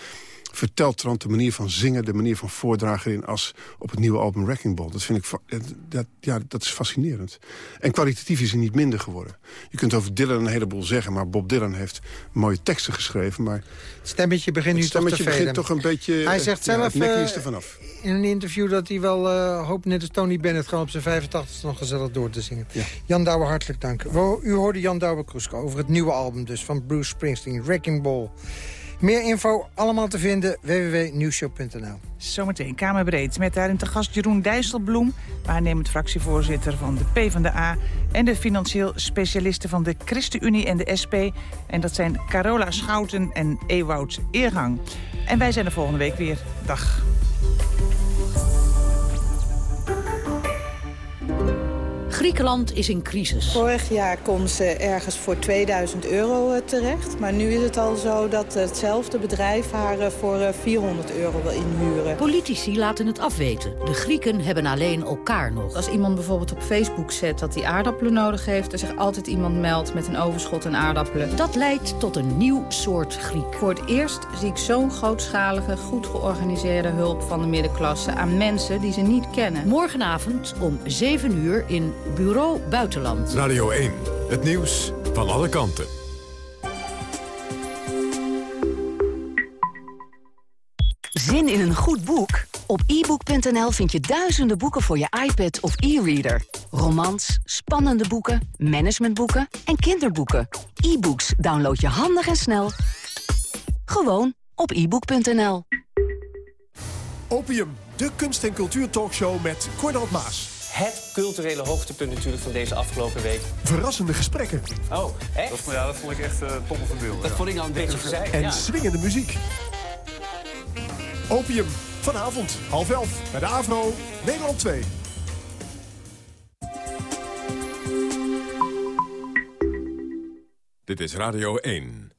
vertelt Trant de manier van zingen, de manier van voordragen in als op het nieuwe album Wrecking Ball. Dat vind ik eh, dat, ja, dat is fascinerend. En kwalitatief is hij niet minder geworden. Je kunt over Dylan een heleboel zeggen, maar Bob Dylan heeft mooie teksten geschreven. Maar het stemmetje begint nu toch te begint toch een beetje... Hij eh, zegt zelf ja, is er vanaf. in een interview dat hij wel uh, hoopt, net als Tony Bennett, gewoon op zijn 85 nog gezellig door te zingen. Ja. Jan Douwe, hartelijk dank. U hoorde Jan Douwe Kroesko over het nieuwe album dus van Bruce Springsteen, Wrecking Ball. Meer info allemaal te vinden www.nieuwshow.nl. Zometeen Kamerbreed met daarin te gast Jeroen Dijsselbloem... waarnemend fractievoorzitter van de PvdA... en de financieel specialisten van de ChristenUnie en de SP. En dat zijn Carola Schouten en Ewout Eergang. En wij zijn er volgende week weer. Dag. Griekenland is in crisis. Vorig jaar kon ze ergens voor 2000 euro eh, terecht. Maar nu is het al zo dat hetzelfde bedrijf haar eh, voor 400 eh, euro wil inhuren. Politici laten het afweten. De Grieken hebben alleen elkaar nog. Als iemand bijvoorbeeld op Facebook zet dat hij aardappelen nodig heeft... er zich altijd iemand meldt met een overschot aan aardappelen. Dat leidt tot een nieuw soort Griek. Voor het eerst zie ik zo'n grootschalige, goed georganiseerde hulp van de middenklasse... aan mensen die ze niet kennen. Morgenavond om 7 uur in Bureau Buitenland. Radio 1, het nieuws van alle kanten. Zin in een goed boek? Op ebook.nl vind je duizenden boeken voor je iPad of e-reader. Romans, spannende boeken, managementboeken en kinderboeken. E-books download je handig en snel. Gewoon op ebook.nl. Opium, de kunst- en cultuurtalkshow met Cornald Maas. Het culturele hoogtepunt natuurlijk van deze afgelopen week. Verrassende gesprekken. Oh, echt? Dat, ja, dat vond ik echt uh, toppen van beeld. Dat vond ik nou een beetje verzeild. En ja. swingende muziek. Opium, vanavond, half elf, bij de AVRO, Nederland 2. Dit is Radio 1.